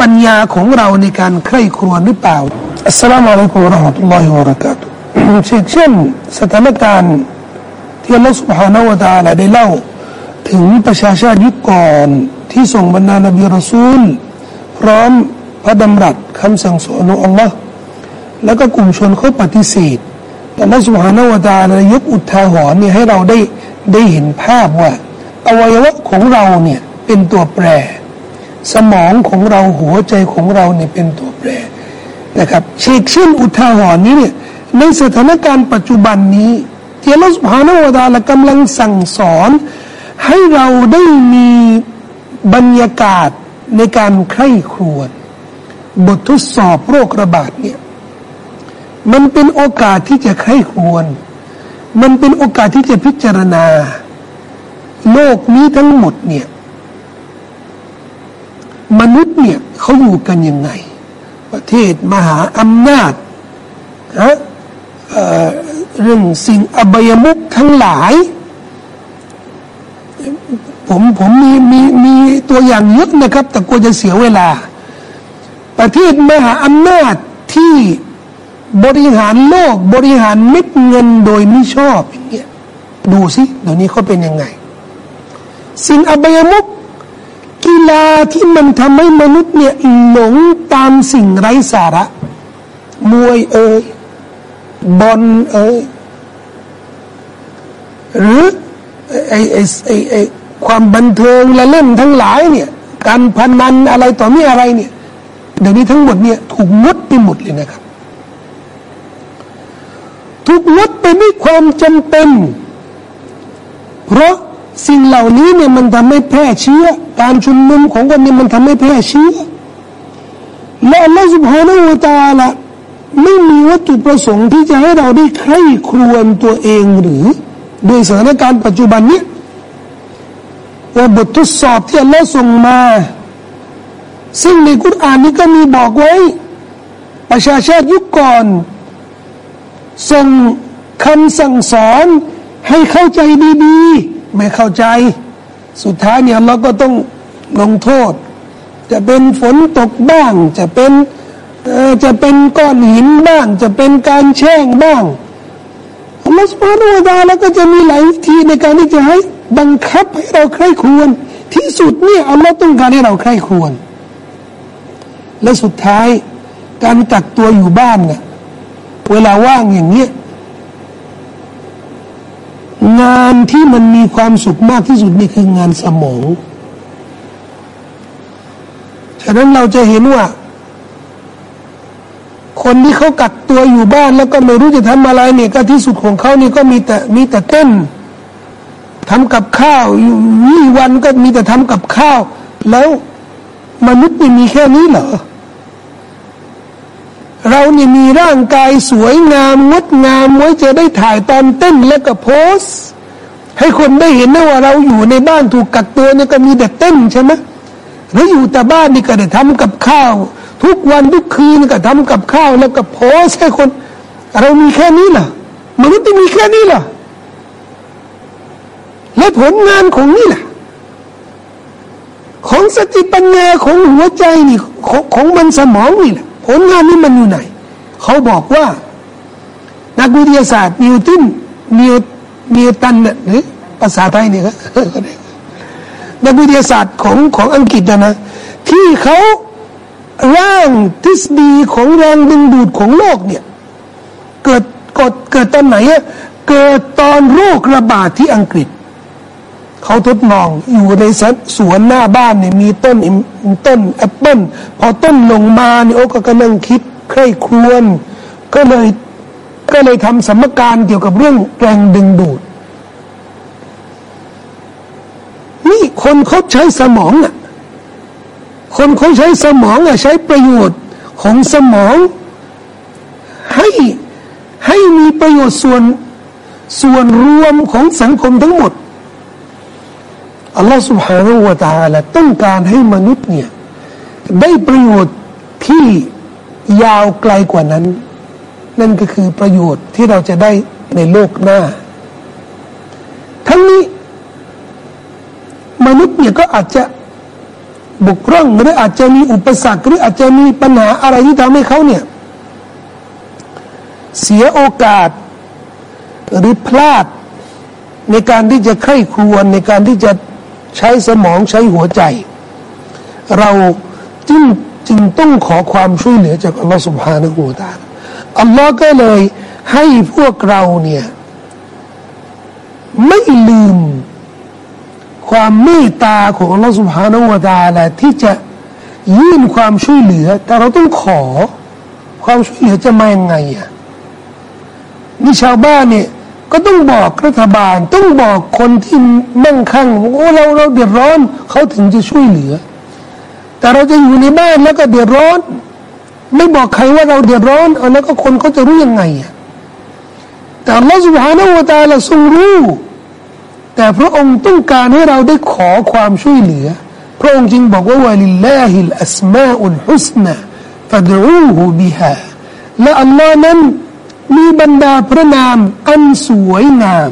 ปัญญาของเราในการใคร่ครวญหรือเปล่าอัสสลามุอะลัยกุมวะราะห์มะตุลลอฮิวะบะเราะกาตุเช่นสถานการณ์ ที่อัลลอฮฺสุบฮานาวะตาลาได้เล่า ถึงประชาชาติยุคก่อนที่ส่งบรรดานบีรอซูล พร้อมพระดำรัสคำสั่งสอนของอัลลอฮ์แล้วก็กลุ่มชนเขาปฏิเสธแต่ละสุฮานาวตาลยกอุทาหรณ์นี่ให้เราได้ได้เห็นภาพว่าอวัยวะของเราเนี่ยเป็นตัวแปร สมองของเราหัวใจของเราเนี่ยเป็นตัวแปรนะครับเชกเช่นอุทาหรณ์นี้เนี่ยในสถานการณ์ปัจจุบันนี้ ที่ละสุภานวตาละกำลังสั่งสอน ให้เราได้มีบรรยากาศในการใคร่ครวญบททดสอบโรคระบาดเนี่ยมันเป็นโอกาสที่จะใคร่ครวญมันเป็นโอกาสที่จะพิจารณา โลกนี้ทั้งหมดเนี่ยมนุษย์เนี่ยเขาอยู่กันยังไง ประเทศมหาอำนาจฮะ เรื่องสิ่งอบายมุกทั้งหลาย ผมผมมีมีมีตัวอย่างเยอะนะครับ แต่กลัวจะเสียเวลา ประเทศมหาอำนาจที่บริหารโลกบริหารเม็ดเงินโดยไม่ชอบอย่างเงี้ยดูสิเดี๋ยวนี้เขาเป็นยังไง สิ่งอบายมุกกีฬาที่มันทำให้มนุษย์เนี่ยหลงตามสิ่งไร้สาระ มวยเอ่ย บอลเอ้ยหรือไอไอไอไอความบันเทิงและเล่นทั้งหลายเนี่ย การพนันอะไรต่อมีอะไรเนี่ย เดี๋ยวนี้ทั้งหมดเนี่ยถูกงดไปหมดเลยนะครับ ถูกงดไปด้วยความจำเป็น เพราะสิ่งเหล่านี้เนี่ยมันทำให้แพร่เชื้อ การชุมนุมของคนเนี่ยมันทำให้แพร่เชื้อและอัลลอฮฺสุบฮานาอูตาละ ไม่มีวัตถุประสงค์ที่จะให้เราได้ใคร่ครวญตัวเองหรือโดยสถานการณ์ปัจจุบันนี้ว่าบททดสอบที่อัลลอฮฺส่งมา ซึ่งในกุรอานนี้ก็มีบอกไว้ ประชาชาติยุคก่อนส่งคำสั่งสอนให้เข้าใจดีๆ ไม่เข้าใจ สุดท้ายเนี่ยเราก็ต้องลงโทษ จะเป็นฝนตกบ้าง จะเป็น จะเป็นก้อนหินบ้าง จะเป็นการแช่งบ้างอัลลอฮฺสุบฮานาอูตาแล้วก็จะมีหลายวิธีในการที่จะให้บังคับให้เราใคร่ควญที่สุดเนี่ยอัลลอฮ์ต้องการให้เราใคร่ควญและสุดท้ายการกักตัวอยู่บ้านเนี่ยเวลาว่างอย่างเนี้ยงานที่มันมีความสุขมากที่สุดนี่คืองานสมอง ฉะนั้นเราจะเห็นว่า คนที่เขากักตัวอยู่บ้านแล้วก็ไม่รู้จะทำอะไรเนี่ยก็ที่สุดของเขานี่ก็มีแต่มีแต่เต้นทำกับข้าวอยู่วี่วันก็มีแต่ทำกับข้าว แล้วมนุษย์นี่มีแค่นี้เหรอเราเนี่ยมีร่างกายสวยงามงดงามไว้จะได้ถ่ายตอนเต้นแล้วก็โพสให้คนได้เห็นนะว่าเราอยู่ในบ้านถูกกักตัวเนี่ยก็มีแต่เต้นใช่ไหมหรืออยู่แต่บ้านนี่ก็ได้ทำกับข้าว ทุกวันทุกคืนก็ทำกับข้าวแล้วก็โพสให้คน เรามีแค่นี้เหรอมนุษย์มีแค่นี้เหรอและผลงานของนี่แหละของสติปัญญาของหัวใจนี่ของของมันสมองนี่แหละผลงานนี้มันอยู่ไหน เขาบอกว่า นักวิทยาศาสตร์นิวตันนิวนิวตันหรือภาษาไทยเนี่ยนักวิทยาศาสตร์ของของอังกฤษนะที่เขา ร่างทฤษฎีของแรงดึงดูดของโลกเนี่ยเกิดกดเกิดตอนไหนอะเกิดตอนโรคระบาดที่อังกฤษ เขาทดลองอยู่ในสวนหน้าบ้านเนี่ยมีต้นต้นแอปเปิลพอต้นลงมาเนี่ยโอ้ก็กำลังคิดใคร่ครวญก็เลยก็เลยทำสมการเกี่ยวกับเรื่องแรงดึงดูด นี่คนเขาใช้สมองอะ คนเขาใช้สมองอ่ะใช้ประโยชน์ของสมอง ให้ให้มีประโยชน์ส่วนส่วนรวมของสังคมทั้งหมดอัลลอฮฺ سبحانه และ تعالى ต้องการให้มนุษย์เนี่ยได้ประโยชน์ที่ยาวไกลกว่านั้น นั่นก็คือประโยชน์ที่เราจะได้ในโลกหน้า ทั้งนี้ มนุษย์เนี่ยก็อาจจะ บุกร่องหรืออาจจะมีอุปสรรค หรืออาจจะมีปัญหาอะไรที่ทำให้เขาเนี่ยเสียโอกาสหรือพลาดในการที่จะใคร่ครวญในการที่จะใช้สมองใช้หัวใจ เราจึงจึงต้องขอความช่วยเหลือจากอัลลอฮฺสุบฮานะฮูตาอัลลอฮ์ก็เลยให้พวกเราเนี่ยไม่ลืม ความเมตตาของอัลลอฮฺสุบฮานะฮูตาละที่จะยื่นความช่วยเหลือ แต่เราต้องขอ ความช่วยเหลือจะมาอยังไงอะนี่ชาวบ้านเนี่ยก็ต้องบอกรัฐบาล ต้องบอกคนที่มั่งคั่งโอ้เราเราเดือดร้อนเขาถึงจะช่วยเหลือ แต่เราจะอยู่ในบ้านแล้วก็เดือดร้อน ไม่บอกใครว่าเราเดือดร้อนเอาแล้วก็คนเขาจะรู้ยังไงอะแต่เราสุภาณวตาละทรงรู้ แต่พระองค์ต้องการให้เราได้ขอความช่วยเหลือ พระองค์จึงบอกว่าวะลิลลาฮิลอัสมาอุลฮุสนาฟะดูฮูบิฮะและอัลลอฮ์นั้นมีบรรดาพระนามอันสวยงาม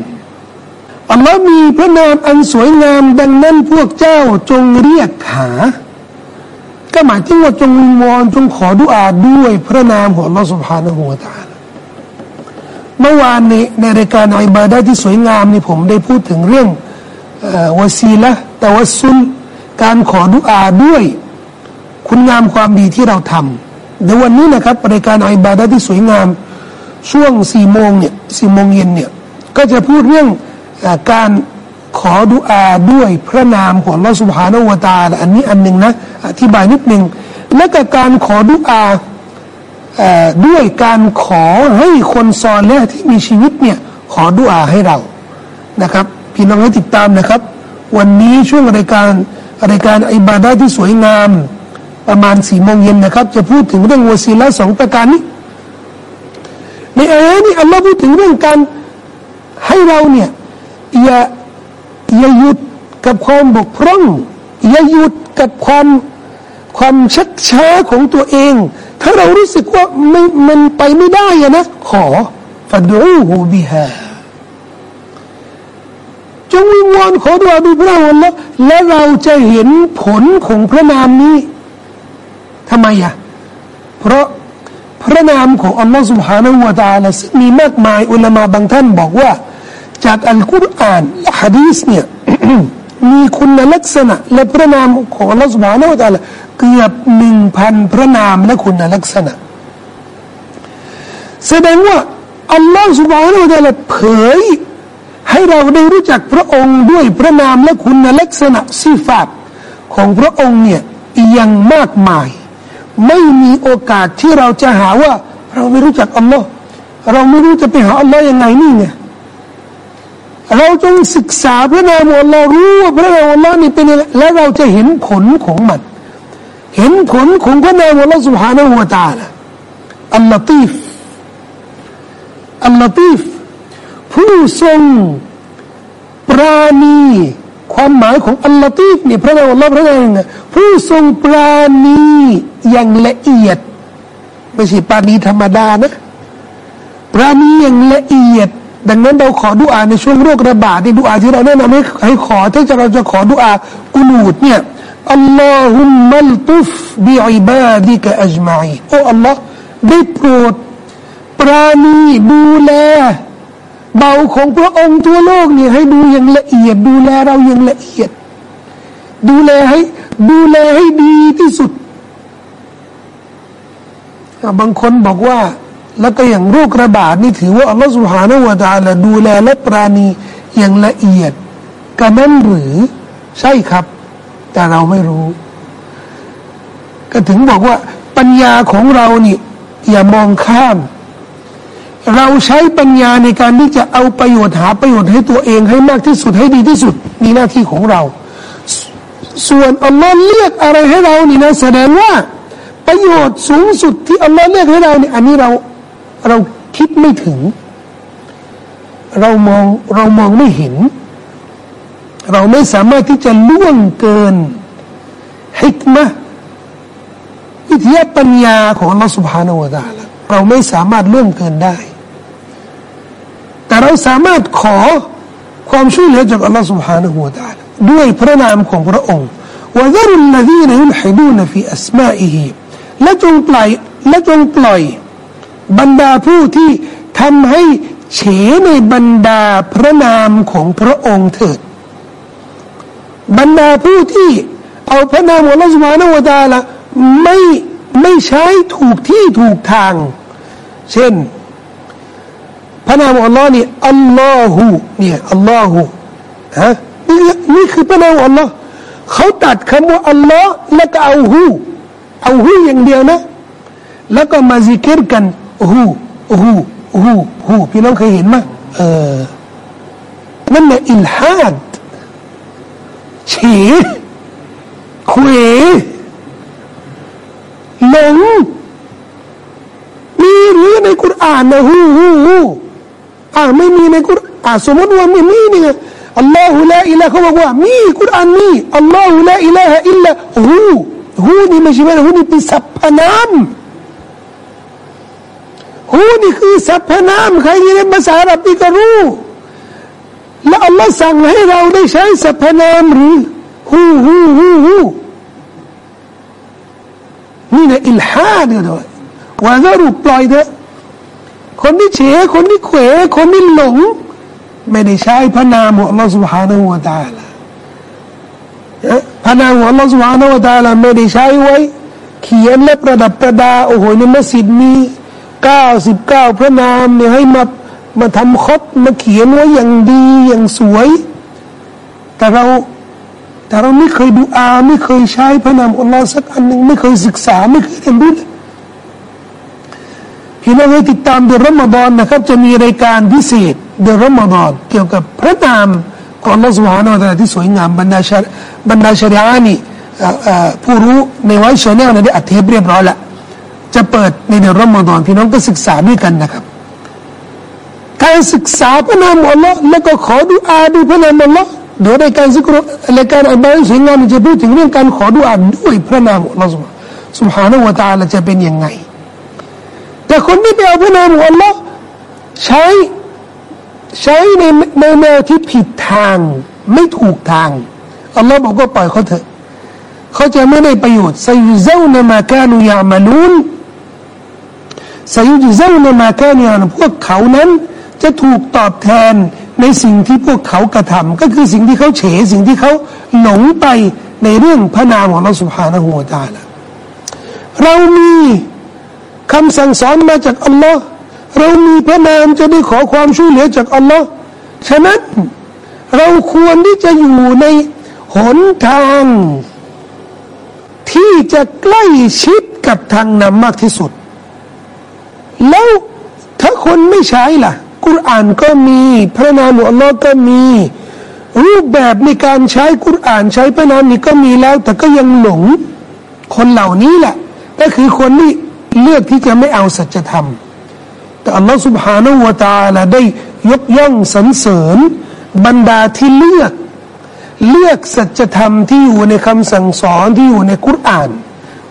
อัลลอฮ์มีพระนามอันสวยงาม ดังนั้นพวกเจ้าจงเรียกหา ก็หมายถึงว่าจงวิงวอนจงขอดุอาด้วยพระนามของอัลลอฮ์สุภานรัวตาล เมื่อวานในในรายการอิบาดะที่สวยงามนี่ผมได้พูดถึงเรื่องวสีละตะวัสุลการขอดุอาด้วย คุณงามความดีที่เราทำในวันนี้นะครับรายการอิบาดะที่สวยงามช่วงสี่โมงเนี่ยสี่โมงเย็นเนี่ยก็จะพูดเรื่องอการขอดุอาด้วยพระนามของลอสุภานวตาอันนี้อันหนึ่งนะอธิบายนิดหนึ่งและก็การขอดุอา ด้วยการขอให้คนซอนและที่มีชีวิตเนี่ยขอดุอาให้เรานะครับ พี่น้องให้ติดตามนะครับ วันนี้ช่วงรายการรายการอิบาดาที่สวยงาม ประมาณสี่โมงเย็นนะครับ จะพูดถึงเรื่องวสีละสองประการนี้ในอายะนี้อัลลอฮ์พูดถึงเรื่องการให้เราเนี่ยอย่าอย่าหยุดกับความบกพร่องอย่าหยุดกับความความชักช้าของตัวเอง ถ้าเรารู้สึกว่าไม่มันไปไม่ได้อะนะ ขอฟาดูฮูบิฮาจงวิงวอนขอดุอาดูพระองค์แล้วและเราจะเห็นผลของพระนามนี้ทำไมอ่ะเพราะพ พระนามของอัลลอฮฺ سبحانه และ تعالى ซึ่งมีมากมายอุลามาบางท่านบอกว่า จากอัลกุรอานและฮะดีสเนี่ย มีคุณลักษณะ และพระนามของอัลลอฮฺสุบฮานาอัลลอฮฺเกือบหนึ่งพันพระนามและคุณลักษณะ แสดงว่าอัลลอฮฺสุบฮานาอัลลอฮฺเผย ให้เราได้รู้จักพระองค์ด้วยพระนามและคุณลักษณะสิฟาตของพระองค์เนี่ยยังมากมาย ไม่มีโอกาสที่เราจะหาว่า เราไม่รู้จักอัลลอฮ์เราไม่รู้จะไปหาอัลลอฮ์ยังไงนี่เนี่ย เราจงศึกษาพระนามอัลลอฮ์รู้ว่าพระนามอัลลอฮ์นี่เป็นและเราจะเห็นผลของมัน เห็นผลของพระนามอัลลอฮ์สุภานะหัวตาละอัลลอฮ์ตีฟอัลลอฮ์ตีฟผู้ทรงปราณีความหมายของอัลลอฮ์ตีฟนี่พระนามอัลลอฮ์พระนามผู้ทรงปราณีอย่างละเอียด ไม่ใช่ปราณีธรรมดานะ ปราณีอย่างละเอียด ดังนั้นเราขอดุอาในช่วงโรคระบาดในดุอาที่เราแนะนำให้ให้ขอถ้าจะเราจะขอดุอากุนูดเนี่ยอัลลอฮุมมัลตุฟบิอิบาดิกะอัจมาอีโอ้อัลลอฮ์ได้โปรด ปราณีดูแลเบาของพระองค์ทั่วโลกเนี่ยให้ดูอย่างละเอียด ดูแลเราอย่างละเอียด ดูแลให้ดูแลให้ดีที่สุดบางคนบอกว่า แล้วก็อย่างโรคระบาดนี่ถือว่าอัลลอฮฺสุฮาห์นวะตาละดูแลและปราณีอย่างละเอียดกันนั้นหรือใช่ครับ แต่เราไม่รู้ ก็ถึงบอกว่าปัญญาของเรานี่อย่ามองข้าม เราใช้ปัญญาในการที่จะเอาประโยชน์หาประโยชน์ให้ตัวเองให้มากที่สุดให้ดีที่สุดนี่หน้าที่ของเรา ส่วนอัลลอฮ์เลือกอะไรให้เรานี่นะแสดงว่าประโยชน์สูงสุดที่อัลลอฮ์เลือกให้เราเนี่ยอันนี้เรา เราคิดไม่ถึง เรามองเรามองไม่เห็น เราไม่สามารถที่จะล่วงเกินฮิกมะวิทยาปัญญาของเราสุภาโนวตาละเราไม่สามารถล่วงเกินได้ แต่เราสามารถขอความช่วยเหลือจากอัลลอฮฺสุบฮานะฮูวะตาลด้วยพระนามของพระองค์วะรุลลดีนยุลฮิดูนฟีอัสมาอิฮิและจงปล่อยและจงปล่อย บรรดาผู้ที่ทำให้เฉในบรรดาพระนามของพระองค์เถิด บรรดาผู้ที่เอาพระนามของละสวานาวตาละไม่ไม่ใช้ถูกที่ถูกทาง เช่น พระนามของอัลลอฮ์เนี่ยอัลลอฮูเนี่ยอัลลอฮูฮะนี่นี่คือพระนามของอัลลอฮ์เขาตัดคำว่าอัลลอฮ์แล้วก็เอา هو เอา هو อย่างเดียวนะ แล้วก็มาซิกเกอร์กัน ฮูฮูฮูฮูพี่น้องเคยเห็นไหมเออนั่นแหละإلحاد คือเขาหลงมีหรือในกุรอานนะฮูฮูฮูอ่าไม่มีในกุรอ่านสมมติว่าไม่มีเนี่ยอัลลอฮฺละอิละเขาบอกว่ามีกุรอานมีอัลลอฮฺละอิละฮะอิลละฮูฮูนี่ไม่ใช่ไหมฮูนี่เป็นสรรพนาม หูนี่คือสรรพนามใครที่เรียนภาษาอับนี่กรูแล้วอัลลอฮ์สั่งให้เราได้ใช้สรรพนามหรือหูหูหูหูนี่นะอิลฮาเดียวเวยวาซารูปล่อยเถอะคนที่เฉยคนที่เขวคนที่หลง ไม่ได้ใช้พนามของอัลลอฮ์ سبحانه และ تعالى พนามของอัลลอฮ์ سبحانه และ تعالى ไม่ได้ใช้ไว้ เขียนและประดับประดาโอ้โหในมัสยิดนี้ 99 พระนามเนี่ยให้มามาทำครบมาเขียนไว้อย่างดีอย่างสวย แต่เราแต่เราไม่เคยดูอาไม่เคยใช้พระนามอัลลอฮ์สักอันหนึ่งไม่เคยศึกษาไม่เคยเรียนรู้พี่น้องให้ติดตามเดือนรอมฎอนนะครับ จะมีรายการพิเศษเดือนรอมฎอนเกี่ยวกับพระนามของอัลลอฮ์สุฮานาอัลลอฮ์ที่สวยงามบรรดาชาบรรดาชาญานี่ผู้รู้ในวัยชาเนี่ยได้อัดเทปเรียบร้อยละ จะเปิดในเดือนรอมฎอนพี่น้องก็ศึกษาด้วยกันนะครับ การศึกษาพระนามอัลลอฮ์แล้วก็ขอดูอาดูพระนามอัลลอฮ์เดี๋ยวในการสิกรรายการอัลบาสวยงามจะพูดถึงเรื่องการขอดุอาด้วยพระนามอัลลอฮฺสุบฮานาละตาลจะเป็นยังไง แต่คนที่ไปเอาพระนามอัลลอฮ์ใช้ใช้ในในแนวที่ผิดทางไม่ถูกทางอัลลอฮ์บอกว่าปล่อยเขาเถอะเขาจะไม่ได้ประโยชน์ไซยูเซลนมาการุยามาลูน สยุจิเจ้าในมาแค่เนี่ยพวกเขานั้นจะถูกตอบแทนในสิ่งที่พวกเขากระทำก็คือสิ่งที่เขาเฉสิ่งที่เขาหลงไปในเรื่องพระนามของเราสุภาณหัวตาละเรามีคำสั่งสอนมาจากอัลลอฮ์เรามีพระนามจะได้ขอความช่วยเหลือจากอัลลอฮ์ฉะนั้นเราควรที่จะอยู่ในหนทาง ที่จะใกล้ชิดกับทางนำมากที่สุด แล้วถ้าคนไม่ใช้ล่ะกุรอานก็มีพระนามของอัลลอฮ์ก็มี รูปแบบในการใช้กุรอานใช้พระนามนี้ก็มีแล้ว แต่ก็ยังหลง คนเหล่านี้แหละก็คือคนที่เลือกที่จะไม่เอาสัจธรรม แต่อัลลอฮ์ سبحانه และ تعالى ได้ยกย่องสรรเสริญบรรดาที่เลือก เลือกสัจธรรมที่อยู่ในคำสั่งสอนที่อยู่ในกุรอาน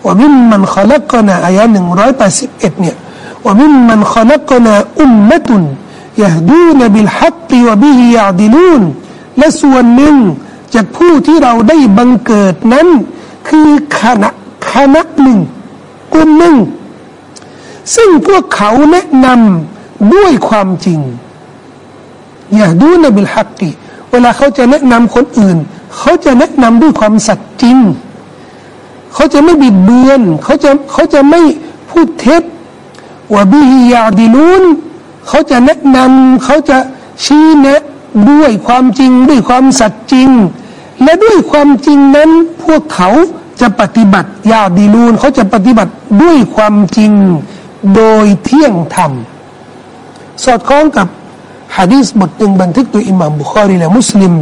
ว่ามิมมันขลักนาอายะหนึ่งร้อยแปดสิบเอ็ดเนี่ย ว่ามิมมันขลักนาอุมมะตุนยะดูนบิลฮักติวบิฮิยาดิลูนและส่วนหนึ่งจากผู้ที่เราได้บังเกิดนั้น คือคณะคณะหนึ่งกลุ่มหนึ่ง ซึ่งพวกเขาแนะนำด้วยความจริงอย่าดูนบิลฮักกีเวลาเขาจะแนะนำคนอื่น เขาจะแนะนำด้วยความสัตย์จริง เขาจะไม่บิดเบือน เขาจะเขาจะไม่พูดเท็จ ว่าบิฮิยาดิลูนเขาจะแนะนำเขาจะชี้แนะด้วยความจริงด้วยความสัตย์จริง และด้วยความจริงนั้น พวกเขาจะปฏิบัติยาดีลูนเขาจะปฏิบัติด้วยความจริงโดยเที่ยงธรรม สอดคล้องกับฮะดีษบทหนึ่งบันทึกโดยอิหม่ามบุคารีและมุสลิม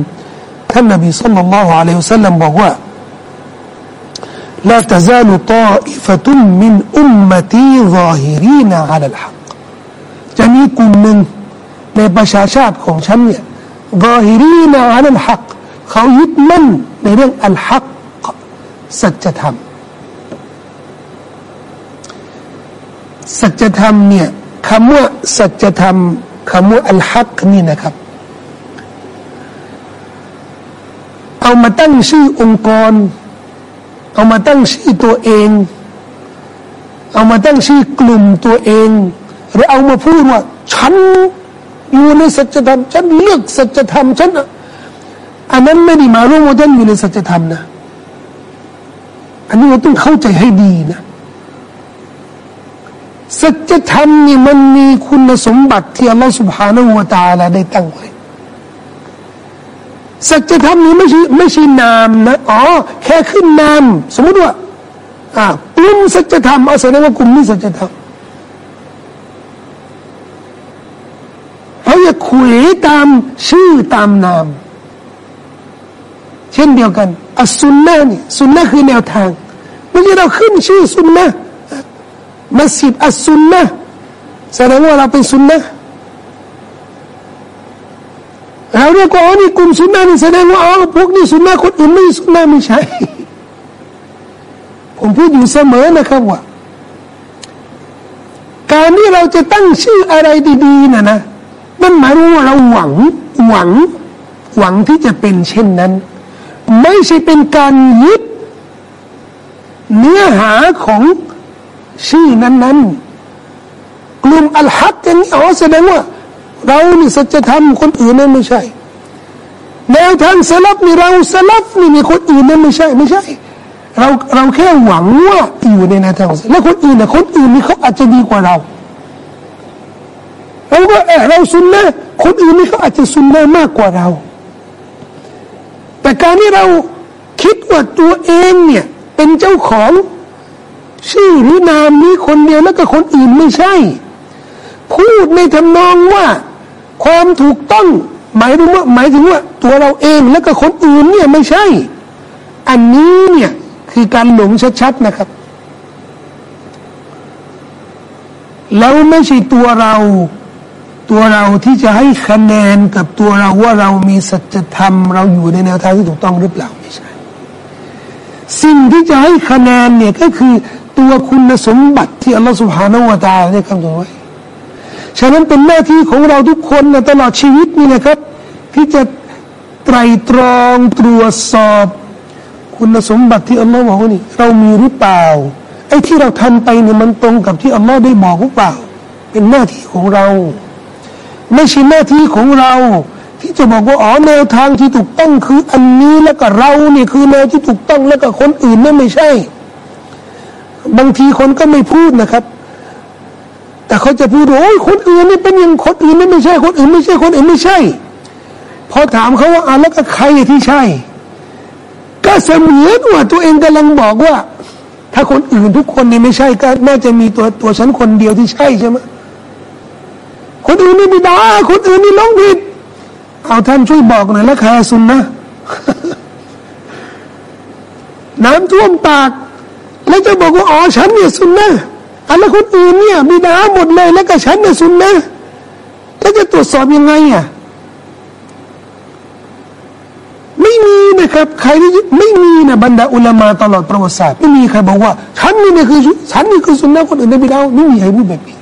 ท่านนบีสุลต่านละฮ์อะลัยฮิสซาลัมบอกว่า لا تزال طائفة من أمتي ظاهرين على الحق จะมีกลุ่มหนึ่งในประชาชาติของฉันเนี่ยกอฮิรีนาอัลฮักเขายึดมั่นในเรื่องอัลฮักสัจธรรมสัจธรรมเนี่ยคำว่าสัจธรรมคำว่าอัลฮักนี่นะครับ เอามาตั้งชื่อองค์กร เอามาตั้งชื่อตัวเอง เอามาตั้งชื่อกลุ่มตัวเองหรือเอามาพูดว่า ฉันอยู่ในสัจธรรม ฉันเลือกสัจธรรมฉันอันนั้นไม่ได้มาร่วมว่าฉันอยู่ในสัจธรรมนะ อันนี้เราต้องเข้าใจให้ดีนะสัจธรรมนี่มันมีคุณสมบัติที่อัลลอฮฺสุบฮานาอูวาตาลาได้ตั้งไว้ สัจธรรมนี้ไม่ใช่ไม่ใช่นามนะอ๋อแค่ขึ้นนามสมมติว่าอ่ากลุ่มสัจธรรมเอาแสดงว่ากลุ่มนี้สัจธรรมเขาจะคุยตามชื่อตามนาม เช่นเดียวกันอัสุนนะนี่สุนนะคือแนวทางไม่ใช่เราขึ้นชื่อสุนนะมัสยิดอัสุนนะแสดงว่าเราเป็นสุนนะ เราเรียกว่าอ๋อนี่กลุ่มสุนนะนี่แสดงว่าอ๋อพวกนี้สุนนะคนอื่นไม่สุนนะไม่ใช่ ผมพูดอยู่เสมอนะครับว่า การที่เราจะตั้งชื่ออะไรดี ๆนะนะนั่นหมายว่าเราหวังหวัง หวังที่จะเป็นเช่นนั้น ไม่ใช่เป็นการยึดเนื้อหาของชื่อนั้น ๆ กลุ่มอัลฮักกันนี่อ๋อแสดงว่า เรานี่สัจธรรมคนอื่นนั่นไม่ใช่แนวทางสลับนี่เราสลับนี่มีคนอื่นนั่นไม่ใช่ไม่ใช่ เราเราแค่หวังว่าอยู่ในแนวทางแล้วคนอื่นนะคนอื่นนี่เขาอาจจะดีกว่าเราเราก็เออเราสุนนะคนอื่นนี่เขาอาจจะสุนนะมากกว่าเรา แต่การที่เราคิดว่าตัวเองเนี่ยเป็นเจ้าของชื่อหรือนามนี้คนเดียวแล้วก็คนอื่นไม่ใช่ พูดในทำนองว่า ความถูกต้องหมายถึงว่าหมายถึงว่า ตัวเราเองแล้วก็คนอื่นเนี่ยไม่ใช่ อันนี้เนี่ยคือการหลงชัดๆนะครับ แล้วไม่ใช่ตัวเราตัวเราที่จะให้คะแนนกับตัวเราว่าเรามีสัจธรรม เราอยู่ในแนวทางที่ถูกต้องหรือเปล่าไม่ใช่ สิ่งที่จะให้คะแนนเนี่ยก็คือตัวคุณสมบัติที่อัลลอฮฺสุบฮานาวะตาได้คำนวไว้ ฉะนั้นเป็นหน้าที่ของเราทุกคนนะตลอดชีวิตนี่นะครับ ที่จะไตรตรองตรวจสอบ คุณสมบัติที่อัลลอฮฺบอกนี่เรามีหรือเปล่าไอ้ที่เราทำไปเนี่ยมันตรงกับที่อัลลอฮฺได้บอกหรือเปล่า เป็นหน้าที่ของเรา ไม่ใช่หน้าที่ของเรา ที่จะบอกว่าอ๋อแนวทางที่ถูกต้องคืออันนี้แล้วก็เราเนี่ยคือแนวที่ถูกต้องแล้วก็คนอื่นนั่นไม่ใช่ บางทีคนก็ไม่พูดนะครับ แต่เขาจะพูดโอ้ยคนอื่นนี่เป็นอย่างคนอื่นนี่ไม่ใช่คนอื่นไม่ใช่คนอื่นไม่ใช่ พอถามเขาว่าอ่าแล้วก็ใครที่ใช่ ก็เสมือนว่าตัวเองกำลังบอกว่า ถ้าคนอื่นทุกคนนี่ไม่ใช่ก็น่าจะมีตัวตัวฉันคนเดียวที่ใช่ใช่ไหมคนอื่นนี่บิดาคนอื่นนี่ลงผิดเอาท่านช่วยบอกหน่อยแล้วใครสุนนะน้ำท่วมปาก แล้วจะบอกว่าอ๋อฉันเนี่ยสุนนะ อันแล้วคนอื่นเนี่ยบิดาหมดเลยแล้วก็ฉันเนี่ยสุนนะแล้วจะตรวจสอบยังไงอะไม่มีนะครับใครที่ไม่มีนะบรรดาอุลามาตลอดประวัติศาสตร์ไม่มีใครบอกว่าฉันนี่เนี่ยคือฉันนี่คือสุนนะคนอื่นไม่ได้ไม่มีใครพูดแบบนี้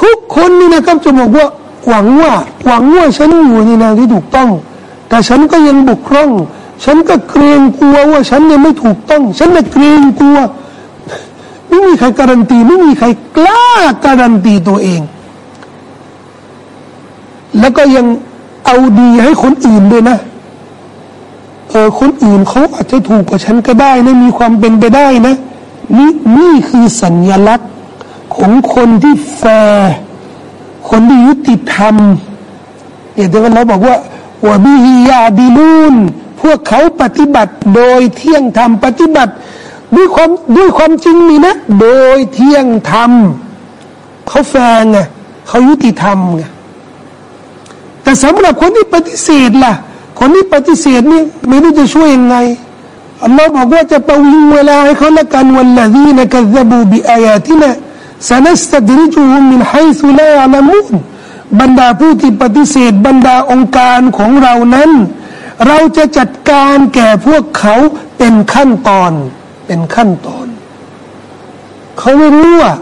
ทุกคนนี่นะครับจะบอกว่าหวังว่าหวังว่าฉันอยู่ในแนวที่ถูกต้อง แต่ฉันก็ยังบกพร่อง ฉันก็เกรงกลัวว่าฉันเนี่ยไม่ถูกต้อง ฉันเนี่ยเกรงกลัว ไม่มีใครการันตี ไม่มีใครกล้าการันตีตัวเอง แล้วก็ยังเอาดีให้คนอื่นด้วยนะ เออคนอื่นเขาอาจจะถูกกว่าฉันก็ได้นะมีความเป็นไปได้นะ นี่นี่คือสัญญลักษณ์ของคนที่แฟร์คนที่ยุติธรรมเนี่ยเดี๋ยวเราบอกว่าว่าบิฮิยาดิลูน พวกเขาปฏิบัติโดยเที่ยงธรรมปฏิบัติด้วยความด้วยความจริงนี่นะ โดยเที่ยงธรรมเขาแฟร์ไงเขายุติธรรมไงแต่สำหรับคนที่ปฏิเสธล่ะ คนที่ปฏิเสธนี่ไม่รู้จะช่วยยังไงอัลลอฮ์บอกว่าจะประวิงเวลาให้เขาละกันวันละดีนะกัซบูบิอายาตินะสนัสตดริจูฮุมินไฮซุลาละมุนบรรดาผู้ที่ปฏิเสธบรรดาองค์การของเรานั้น เราจะจัดการแก่พวกเขาเป็นขั้นตอน เป็นขั้นตอน เขาไม่รู้ว่า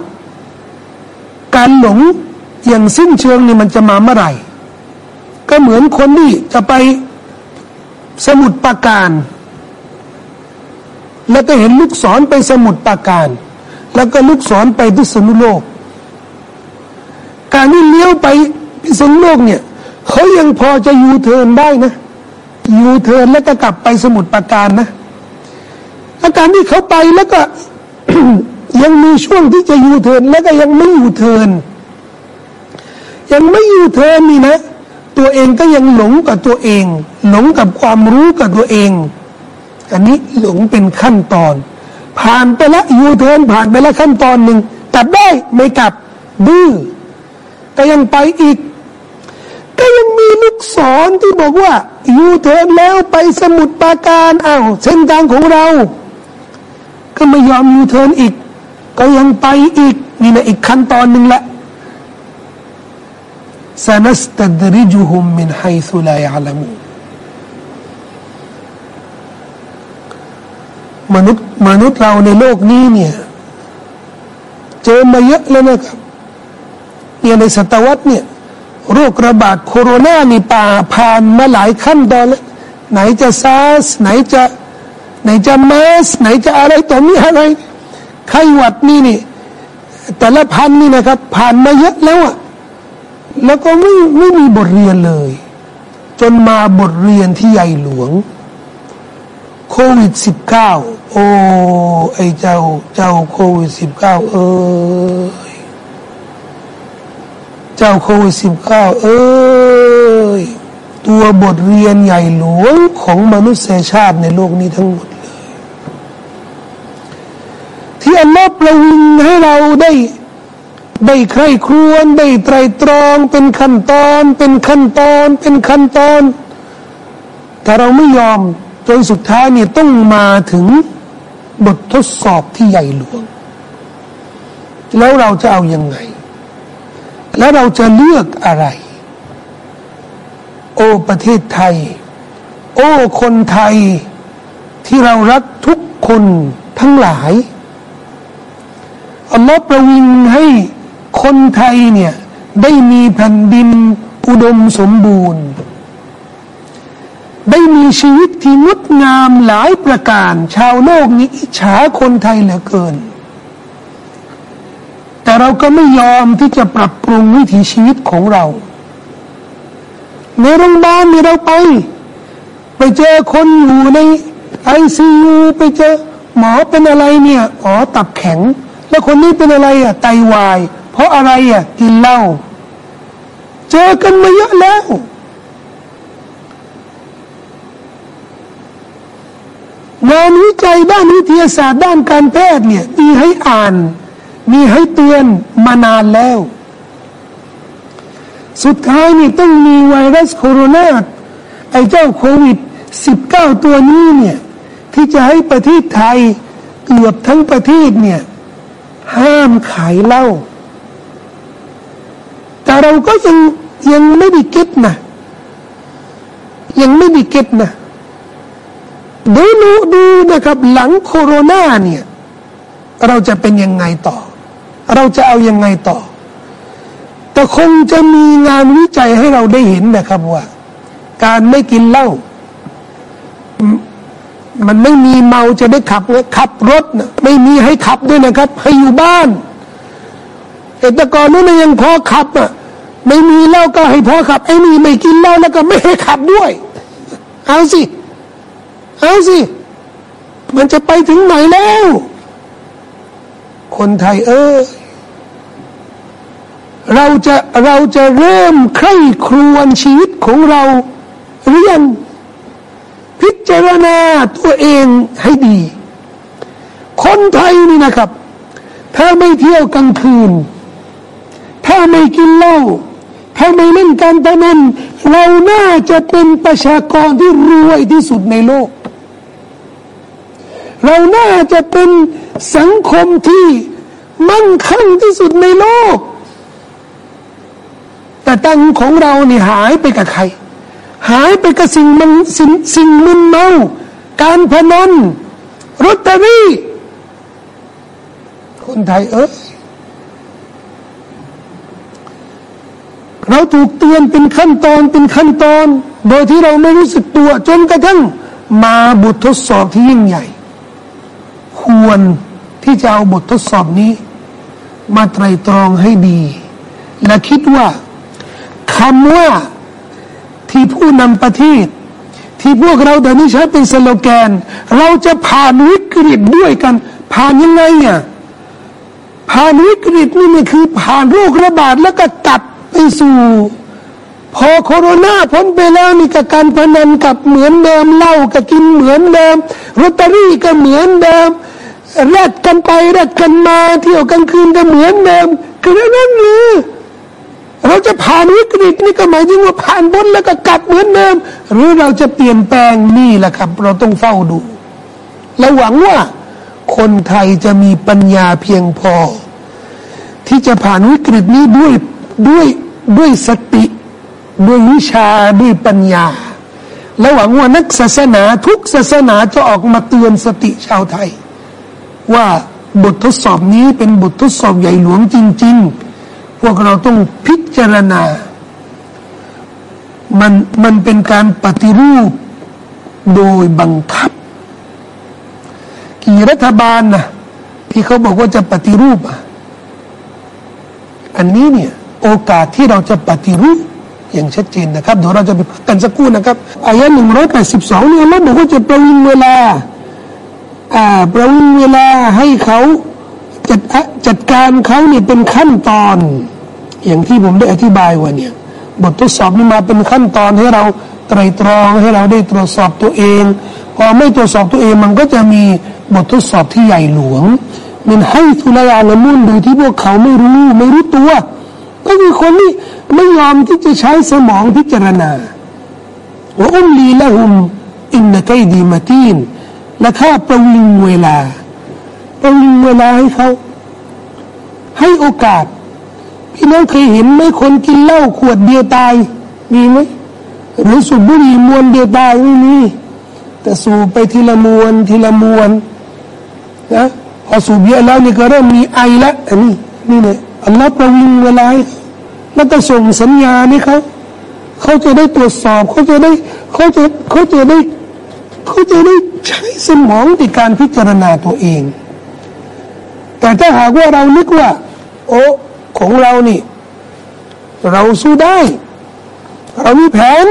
การหลงอย่างสิ้นเชิงนี่มันจะมาเมื่อไหร่ ก็เหมือนคนที่จะไปสมุดปาการ แล้วก็เห็นลูกศรไปสมุดปาการ แล้วก็ลูกศรไปพิษณุโลก การที่เลี้ยวไปพิษณุโลกเนี่ย เขายังพอจะยูเทิร์นได้นะ ยูเทิร์นแล้วก็กลับไปสมุทรปราการนะอาการที่เขาไปแล้วก็ยังมีช่วงที่จะยูเทิร์นแล้วก็ยังไม่ยูเทิร์นยังไม่ยูเทิร์นนี่นะ ตัวเองก็ยังหลงกับตัวเอง หลงกับความรู้กับตัวเอง อันนี้หลงเป็นขั้นตอน ผ่านไปแล้วยูเทิร์นผ่านไปแล้วขั้นตอนหนึ่งกลับได้ไม่กลับดื้อก็ยังไปอีก ก็ยังมีลูกศรที่บอกว่า อยู่เถิดแล้วไปสมุดปาการอา้าวเส้นทางของเรา ก็ไม่ยอมอยู่เทินอีก ก็ยังไปอีกนี่นะอีกขั้นตอนหนึ่งละสนัสตดริจุฮุมมินไฮซุลายาลามูมนุษย์มนุษย์เราในโลกนี้เนี่ย เจอมาเยอะแล้วนะครับเนี่ยในศตวรรษเนี่ย โรคระบาดโคโรนานี่ป่าผ่านมาหลายขั้นตอนแล้วไหนจะซาร์สไหนจะไหนจะมาสไหนจะอะไรต่อมีอะไรไข้หวัดนี่นี่ แต่ละพันนี่นะครับ ผ่านมาเยอะแล้วอะแล้วก็ไม่ไม่มีบทเรียนเลย จนมาบทเรียนที่ใหญ่หลวงโควิดสิบเก้าโอ้ไอเจ้าเจ้าโควิดสิบเก้าเอ้ย เจ้าโควิดสิบเก้าเอ้ยตัวบทเรียนใหญ่หลวงของมนุษยชาติในโลกนี้ทั้งหมดเลย ที่อัลลอฮ์ประวิงให้เราได้ได้ใครครวญได้ไตรตรองเป็นขั้นตอน เป็นขั้นตอน เป็นขั้นตอน แต่เราไม่ยอมจนสุดท้ายเนี่ยต้องมาถึงบททดสอบที่ใหญ่หลวง แล้วเราจะเอาอยัางไง แล้วเราจะเลือกอะไร โอ้ประเทศไทย โอ้คนไทยที่เรารักทุกคนทั้งหลายอัลลอฮ์ประวิงให้คนไทยเนี่ยได้มีแผ่นดินอุดมสมบูรณ์ ได้มีชีวิตที่งดงามหลายประการ ชาวโลกนี้อิจฉาคนไทยเหลือเกิน แต่เราก็ไม่ยอมที่จะปรับปรุงวิถีชีวิตของเรา ในโรงพยาบาลนี่เราไป ไปเจอคนอยู่ในไอซียูไปเจอหมอเป็นอะไรเนี่ยอ๋อตับแข็ง แล้วคนนี้เป็นอะไรอะไตาวาย เพราะอะไรอะกินเหล้าเจอกันมาเยอะแล้วงานวิจัยด้านวิทยาศาสตร์ด้านการแพทย์เนี่ยมีให้อ่าน มีให้เตือนมานานแล้ว สุดท้ายนี่ต้องมีไวรัสโคโรนาไอ้เจ้าโควิด 19 ตัวนี้เนี่ย ที่จะให้ประเทศไทยเกือบทั้งประเทศเนี่ย ห้ามขายเหล้าแต่เราก็ยังยังไม่ได้เก็ตนะ ยังไม่ได้เก็ตนะดูดูดูนะครับ หลังโคโรนาเนี่ย เราจะเป็นยังไงต่อ เราจะเอายังไงต่อ แต่คงจะมีงานวิจัยให้เราได้เห็นนะครับว่า การไม่กินเหล้ามันไม่มีเมาจะได้ขับขับรถนะไม่มีให้ขับด้วยนะครับ ให้อยู่บ้านแต่ก่อนนู้นยังพอขับอะไม่มีเหล้าก็ให้พอขับไอ้นี่ไม่กินเหล้าแล้วก็ไม่ให้ขับด้วย เอาสิ เอาสิ มันจะไปถึงไหนแล้ว คนไทยเออ เราจะเราจะเริ่มใคร่ครวญชีวิตของเราหรือยังพิจารณาตัวเองให้ดี คนไทยนี่นะครับ ถ้าไม่เที่ยวกลางคืน ถ้าไม่กินเหล้าถ้าไม่เล่นการพนันเราน่าจะเป็นประชากรที่รวยที่สุดในโลก เราน่าจะเป็นสังคมที่มั่งคั่งที่สุดในโลก แต่ตังของเราเนี่ยหายไปกับใคร หายไปกับสิ่งมันสิ่งสิ่งมึนเมา การพนันรถตอรี่ คนไทยเออเราถูกเตือนเป็นขั้นตอนเป็นขั้นตอน โดยที่เราไม่รู้สึกตัว จนกระทั่งมาบททดสอบที่ยิ่งใหญ่ ควรที่จะเอาบททดสอบนี้ มาไตรตรองให้ดี และคิดว่า คำว่าที่ผู้นำประเทศ ที่พวกเราเดี๋ยวนี้ใช้เป็นสโลแกน เราจะผ่านวิกฤตด้วยกัน ผ่านยังไงอะผ่านวิกฤตนี่มันคือผ่านโรคระบาดแล้วก็ตัดไปสู่ พอโคโรนาพ้นไปแล้วนี่กับการพนันกับเหมือนเดิมเหล้าก็กินเหมือนเดิมลอตเตอรี่ก็เหมือนเดิมแลกกันไปแลกกันมาเที่ยวกลางคืนก็เหมือนเดิมคือนั้นเราจะผ่ นี่ก็หมายถึงว่าผ่านพ้นแล้วก็กลับเหมือนเดิม หรือเราจะเปลี่ยนแปลงนี่แหละครับ เราต้องเฝ้าดูและหวังว่าคนไทยจะมีปัญญาเพียงพอ ที่จะผ่านวิกฤตนี้ด้วยด้วยด้วยสติ ด้วยวิชาด้วยปัญญา และหวังว่านักศาสนาทุกศาสนาจะออกมาเตือนสติชาวไทย ว่าบททดสอบนี้เป็นบททดสอบใหญ่หลวงจริง ๆ พวกเราต้องพิจารณา มันมันเป็นการปฏิรูปโดยบังคับ กี่รัฐบาลนะที่เขาบอกว่าจะปฏิรูป อันนี้เนี่ยโอกาสที่เราจะปฏิรูปอย่างชัดเจนนะครับเดี๋ยวเราจะไปพักกันสักครู่นะครับอายะหนึ่งร้อยแปดสิบสองเนี่ยเราบอกว่าจะประวิงเวลาอ่าประวิงเวลาให้เขาจัดจัดการเขาเนี่ยเป็นขั้นตอน อย่างที่ผมได้อธิบายว่าเนี่ย บททดสอบนี้มาเป็นขั้นตอนให้เราไตรตรองให้เราได้ตรวจสอบตัวเอง พอไม่ตรวจสอบตัวเองมันก็จะมีบททดสอบที่ใหญ่หลวงมันให้ทุลายาละมุนโดยที่พวกเขาไม่รู้ไม่รู้ตัวก็คือคนที่ไม่ยอมที่จะใช้สมองพิจารณาว่าอุมลีละหุมอินนกัยดีมาตีนและข้าประวิงเวลาประวิงเวลาให้เขา ให้โอกาส พี่น้องเคยเห็นไหมคนกินเหล้าขวดเดียวตาย มีไหมหรือสูบบุหรี่มวนเดียวตายไม่มีแต่สูบไปทีละมวนทีละมวนนะพอสูบเยอะแล้วนี่ก็เริ่มมีไอละอันนี้นี่เนี่ยอัลลอฮ์ประวิงเวลาแล้วก็ส่งสัญญานี่เขาเขาจะได้ตรวจสอบเขาจะได้เขาจะเขาจะได้เขาจะได้ใช้สมองในการพิจารณาตัวเอง แต่ถ้าหากว่าเรานึกว่า โอ้ ของเรานี่ เราสู้ได้ เรามีแผน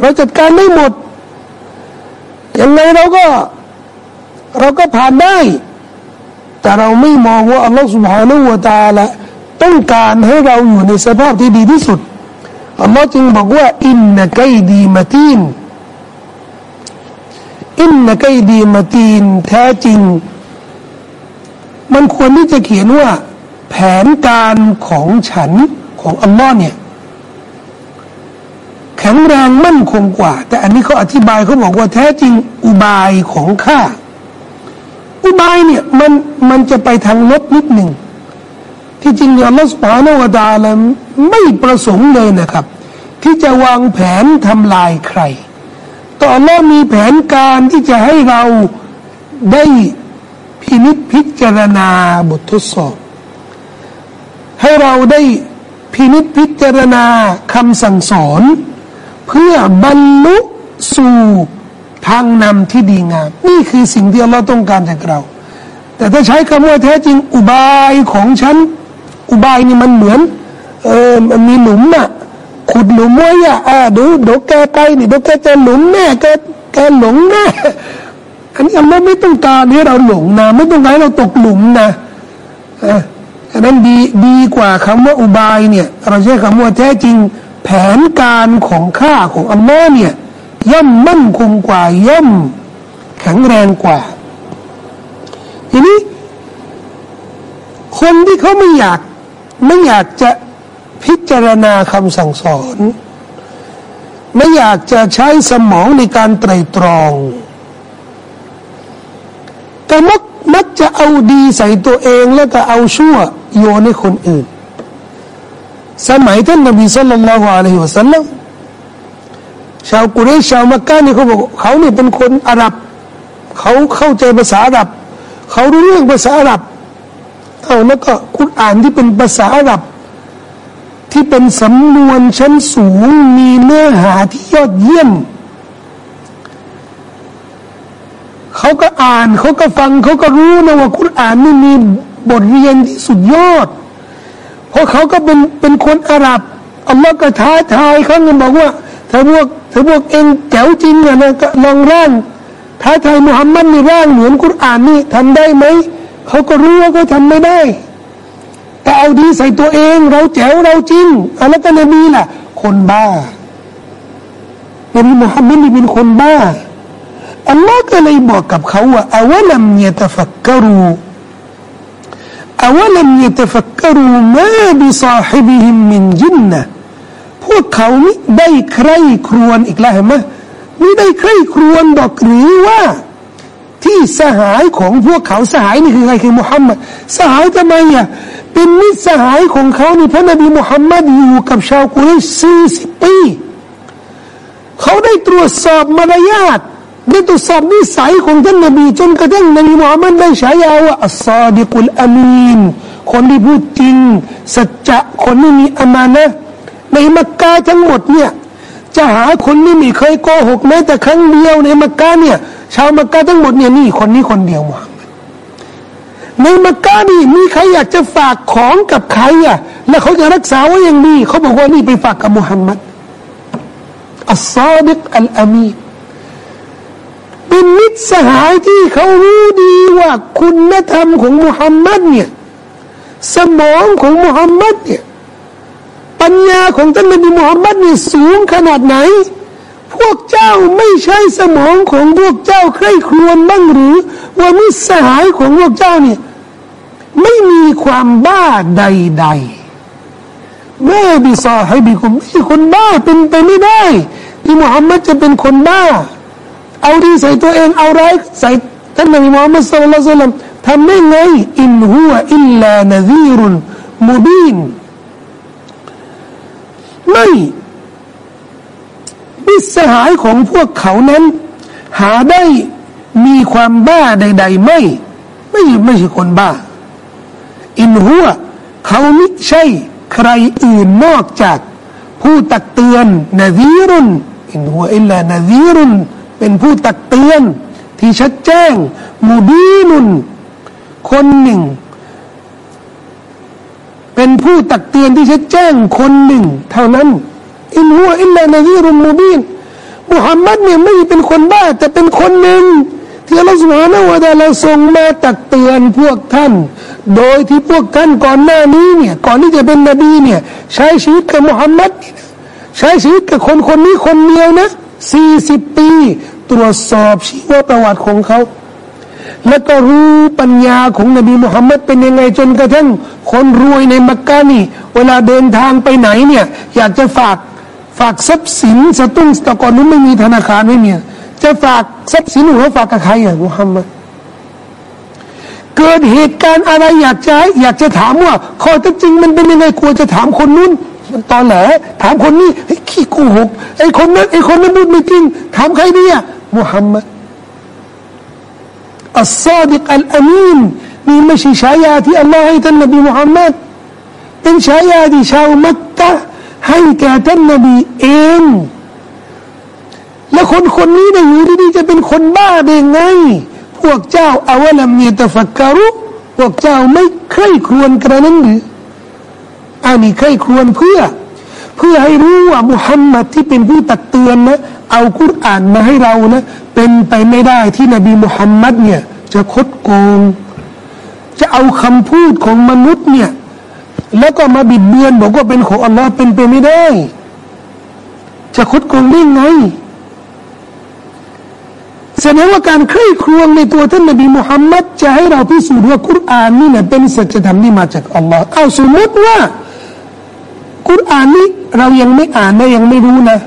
เราจัดการได้หมดยังไงเราก็ เราก็ผ่านได้ แต่เราไม่มองว่าอัลลอฮฺสุบฮานาอูตาละต้องการให้เราอยู่ในสภาพที่ดีที่สุดอัลลอฮ์จึงบอกว่าอินนักยดีมาตีนอินนักยดีมาตีนแท้จริง มันควรที่จะเขียนว่า แผนการของฉันของอัลลอฮ์เนี่ยแข็งแรงมั่นคงกว่า แต่อันนี้เขาอธิบายเขาบอกว่าแท้จริงอุบายของข้าอุบายเนี่ยมันมันจะไปทางลบนิดหนึ่งที่จริงอัลลอฮฺสุบฮานาวะตาลไม่ประสงค์เลยนะครับ ที่จะวางแผนทำลายใครต่ออัลลอฮ์มีแผนการที่จะให้เราได้พินิจพิจารณาบททดสอบ ให้เราได้พินิจพิจารณาคำสั่งสอน เพื่อบรรลุสู่ทางนำที่ดีงาม นี่คือสิ่งที่เราต้องการจากเรา แต่ถ้าใช้คำว่าแท้จริงอุบายของฉัน อุบายนี่มันเหมือนเออมันมีหลุมอะขุดหลุมไว้อะอ่าดูเดี๋ยวแกไปนี่เดี๋ยวแกจะหลุมแน่แกแกหลงแน่อันนี้อัลลอฮ์ไม่ต้องการให้เราหลงนะ ไม่ต้องการให้เราตกหลุมนะอ่า อันนั้นดีดีกว่าคำว่าอุบายเนี่ยเราใช้คำว่าแท้จริง แผนการของข้าของอัลลอฮ์เนี่ยย่อมมั่นคงกว่าย่อมแข็งแรงกว่า ทีนี้ คนที่เขาไม่อยากไม่อยากจะพิจารณาคำสั่งสอน ไม่อยากจะใช้สมองในการไตรตรองแต่มัก มักจะเอาดีใส่ตัวเองแล้วก็เอาชั่วโยนให้คนอื่น สมัยท่านนบีสุลต่านละฮ์อะลัยฮิวะสัลลัมชาวกุเรชชาวมักกะนี่เขาบอกเขาเนี่เป็นคนอาหรับ เขาเข้าใจภาษาอาหรับ เขารู้เรื่องภาษาอาหรับเอาแล้วก็คุณอ่านที่เป็นภาษาอาหรับ ที่เป็นสำนวนชั้นสูงมีเนื้อหาที่ยอดเยี่ยม เขาก็อ่านเขาก็ฟังเขาก็รู้นะว่าคุณอ่านนี่มีบทเรียนที่สุดยอด เพราะเขาก็เป็นเป็นคนอาหรับอัลลอฮ์ก็ท้าทายเขาเงินบอกว่าถ้าพวกถ้าพวกเองแจ๋วจริงอะนะก็ลองร่างท้าทายมุฮัมมัดในร่างเหมือนคุณอ่านนี่ทำได้ไหมเขาก็รู้ว่าเขาทำไม่ได้ แต่เอาดีใส่ตัวเอง เราแจ๋วเราจริงอันนั้นก็นบีล่ะ คนบ้านบีมุฮัมมัดนี่เป็นคนบ้า อัลลอฮ์ก็เลยบอกกับเขาว่าอาวลัมยตฟักกรูอาวลัมยตฟักกรูมาบิซาฮิบิฮิมมินจินนะพวกเขานี่ได้ใคร่ครวญอีกแล้วเห็นไหมไม่ได้ใคร่ครวญดอกหรือว่า ที่สหายของพวกเขาสหายนี่คือใครคือมุฮัมมัดสหายทำไมอะเป็นมิตรสหายของเขานี่พระนบีมุฮัมมัดอยู่กับชาวกุเรชสี่สิบปีเขาได้ตรวจสอบมารยาท ได้ตรวจสอบนิสัยของท่านนบีจนกระทั่งนบีมุฮัมมัดได้ฉายาว่าอัสซาดิกุลอามีนคนที่พูดจริง สัจจะคนที่มีอามานะในมักกะทั้งหมดเนี่ยจะหาคนที่ไม่เคยโกหกแม้แต่ครั้งเดียวในมักกะเนี่ย ชาวมักกะทั้งหมดเนี่ยนี่คนนี้คนเดียวมุฮัมมัดในมักกะนี่มีใครอยากจะฝากของกับใครอะแล้วเขาจะรักษาไว้อย่างดีเขาบอกว่านี่ไปฝากกับมุฮัมมัดอัลซาดิกอัลอามีน เป็นมิตรสหายที่เขารู้ดีว่าคุณธรรมของมุฮัมมัดเนี่ยสมองของมุฮัมมัดเนี่ยปัญญาของท่านนบีมุฮัมมัดเนี่ยสูงขนาดไหน พวกเจ้าไม่ใช่สมองของพวกเจ้าใคร่ครวญบ้างหรือ ว่ามิสหายของพวกเจ้าเนี่ยไม่มีความบ้าใดๆแม่บิซาให้บิคุมไม่คนบ้าเป็นไปไม่ได้ที่มุฮัมมัดจะเป็นคนบ้า เอาดีใส่ตัวเองเอาร้ายใส่ท่านนบีมุฮัมมัดสุลลัลลัมทำได้ไงอินหัวอิลลานซีรุนมุบีนไม่มิสหายของพวกเขานั้น หาได้มีความบ้าใด ๆ ไม่ ไม่ไม่ใช่คนบ้า อินหัวเขาไม่ใช่ใครอื่นนอกจาก ผู้ตักเตือนนาซีรุนอินหัวอิลลานาซีรุน เป็นผู้ตักเตือน ที่ชัดแจ้ง มูบีนุน คนหนึ่ง เป็นผู้ตักเตือนที่จะแจ้งคนหนึ่ง เท่านั้น อินหัวอิลลานซีรุมมูบินมุฮัมมัดเนี่ยไม่เป็นคนบ้า แต่เป็นคนหนึ่ง ที่อัลลอฮฺสุบฮานะวะตาลาทรงมาตักเตือนพวกท่าน โดยที่พวกท่านก่อนหน้านี้เนี่ยก่อนที่จะเป็นนบีเนี่ยใช้ชีวิตกับมุฮัมมัดใช้ชีวิตกับคนคนนี้คนเดียวนะสี่สิบปี ตรวจสอบชีวประวัติของเขา แล้วก็รู้ปัญญาของนบีมุฮัมมัดเป็นยังไงจนกระทั่งคนรวยในมักกะนี่ เวลาเดินทางไปไหนเนี่ย อยากจะฝากฝากทรัพย์สินสตุ้งตะกอนนู้นไม่มีธนาคารไม่มีจะฝากทรัพย์สินหรือฝากกับใครอะมุฮัมมัดเกิดเหตุการณ์อะไรอยากจะอยากจะถามว่าข้อเท็จจริงมันเป็นยังไงควรจะถามคนนู้น มันตอนแหลถามคนนี้ไอ้ขี้โกหกไอ้คนนั้นไอ้คนนั้นพูดไม่จริงถามใครดีอะมุฮัมมัดอัลซาดิกอัลอามีนนี่ไม่ใช่ฉายาที่อัลลอฮ์ให้ท่านนบีมุฮัมมัดเป็นฉายาที่ชาวมักกะให้แก่ท่านนบีเอง แล้วคนคนนี้เนี่ยอยู่ดีๆจะเป็นคนบ้าได้ไง พวกเจ้าอาวลัมมีตฟักการุพวกเจ้าไม่ใคร่ครวญกระนั้นหรือ อันนี้ใครครวญเพื่อ เพื่อให้รู้ว่ามุฮัมมัดที่เป็นผู้ตักเตือนนะ เอาคุรอ่านมาให้เรานะ เป็นไปไม่ได้ที่นบีมุฮัมมัดเนี่ย จะคดโกง จะเอาคำพูดของมนุษย์เนี่ย แล้วก็มาบิดเบือนบอกว่าเป็นของอัลลอฮ์เป็นไปไม่ได้ จะคดโกงได้ไงแสดงว่าการใคร่ครวญในตัวท่านนบีมุฮัมมัดจะให้เราพิสูจน์ว่ากุรานนี่เนี่ยเป็นสัจธรรมที่มาจากอัลลอฮ์เอาสมมติว่า กุรอานนี้เรายังไม่อ่านได้ยังไม่รู้นะ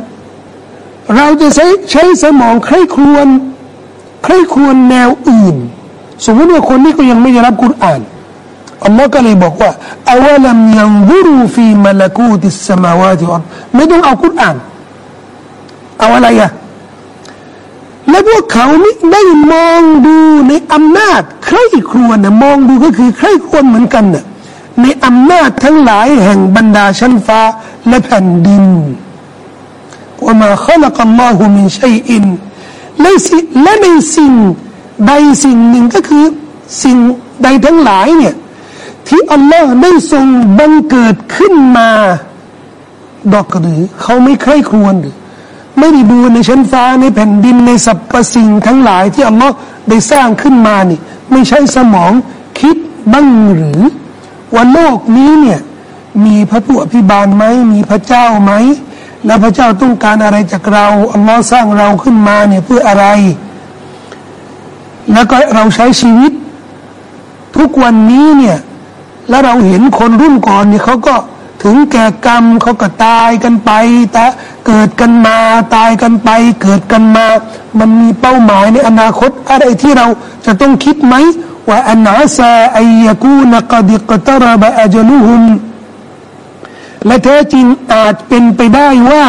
เราจะใช้ใช้สมองใคร่ครวญใคร่ครวญแนวอื่น สมมติว่าคนนี้ก็ยังไม่ได้รับกุรอานอัลลอฮ์ก็เลยบอกว่าอาวลัมยังบุรูฟีมลกูติสมาวาติอัลไม่ต้องเอากุรอานเอาอะไรอะและพวกเขาไม่ได้มองดูในอำนาจใครครวญนะมองดูก็คือใครครวญเหมือนกันนะ ในอำนาจทั้งหลายแห่งบรรดาชั้นฟ้าและแผ่นดินว่ามาขลักอัลลอฮุมินชัยอินและสิและในสิ่งใดสิ่งหนึ่งก็คือสิ่งใดทั้งหลายเนี่ยที่อัลลอฮ์ได้ทรงบังเกิดขึ้นมาดอกหรือเขาไม่ใคร่ควญหรือไม่ได้ดูในชั้นฟ้าในแผ่นดินในสรรพสิ่งทั้งหลายที่อัลลอฮ์ได้สร้างขึ้นมานี่ ไม่ใช่สมองคิดบ้างหรือ ว่าโลกนี้เนี่ยมีพระผู้อภิบาลไหมมีพระเจ้าไหมแล้วพระเจ้าต้องการอะไรจากเราอัลลอฮ์สร้างเราขึ้นมาเนี่ยเพื่ออะไร แล้วก็เราใช้ชีวิต ทุกวันนี้เนี่ยแล้วเราเห็นคนรุ่นก่อนเนี่ยเขาก็ถึงแก่กรรมเขาก็ตายกันไปแต่เกิดกันมาตายกันไป เกิดกันมา มันมีเป้าหมายในอนาคตอะไรที่เราจะต้องคิดไหม ว่าอันอาซาอัยกูนกดิกตรบะอจลุหุมและแท้จริงอาจเป็นไปได้ว่า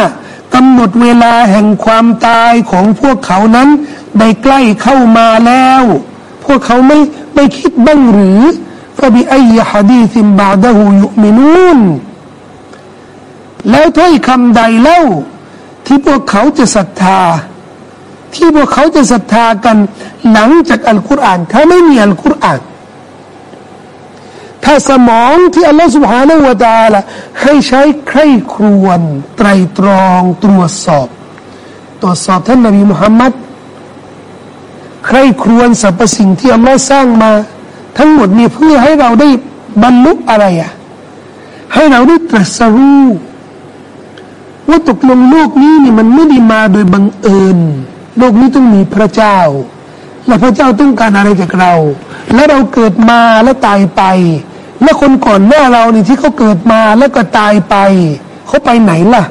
กำหนดเวลาแห่งความตายของพวกเขานั้นได้ใกล้เข้ามาแล้ว พวกเขาไม่ไม่คิดบ้างหรือฟะบิอัยฮะดีซิมบาดะฮูยุมินูนแล้วถ้อยคำใดเล่าที่พวกเขาจะศรัทธา ที่พวกเขาจะศรัทธากันหลังจากอัลกุรอานถ้าไม่มีอัลกุรอานถ้าสมองที่อัลลอฮฺสุบฮานาวะตาละให้ใช้ใคร่ครวญไตรตรองตรวจสอบ ตรวจสอบท่านนบีมุฮัมมัดใคร่ครวญสรรพสิ่งที่อัลลอฮ์สร้างมา ทั้งหมดนี้เพื่อให้เราได้บรรลุอะไรอะให้เราได้ตรัสรู้ว่าตกลงโลกนี้นี่มันไม่ได้มาโดยบังเอิญ โลกนี้ต้องมีพระเจ้า และพระเจ้าต้องการอะไรจากเรา และเราเกิดมาแล้วตายไป และคนก่อนหน้าเรานี่ที่เขาเกิดมาแล้วก็ตายไป เขาไปไหนล่ะ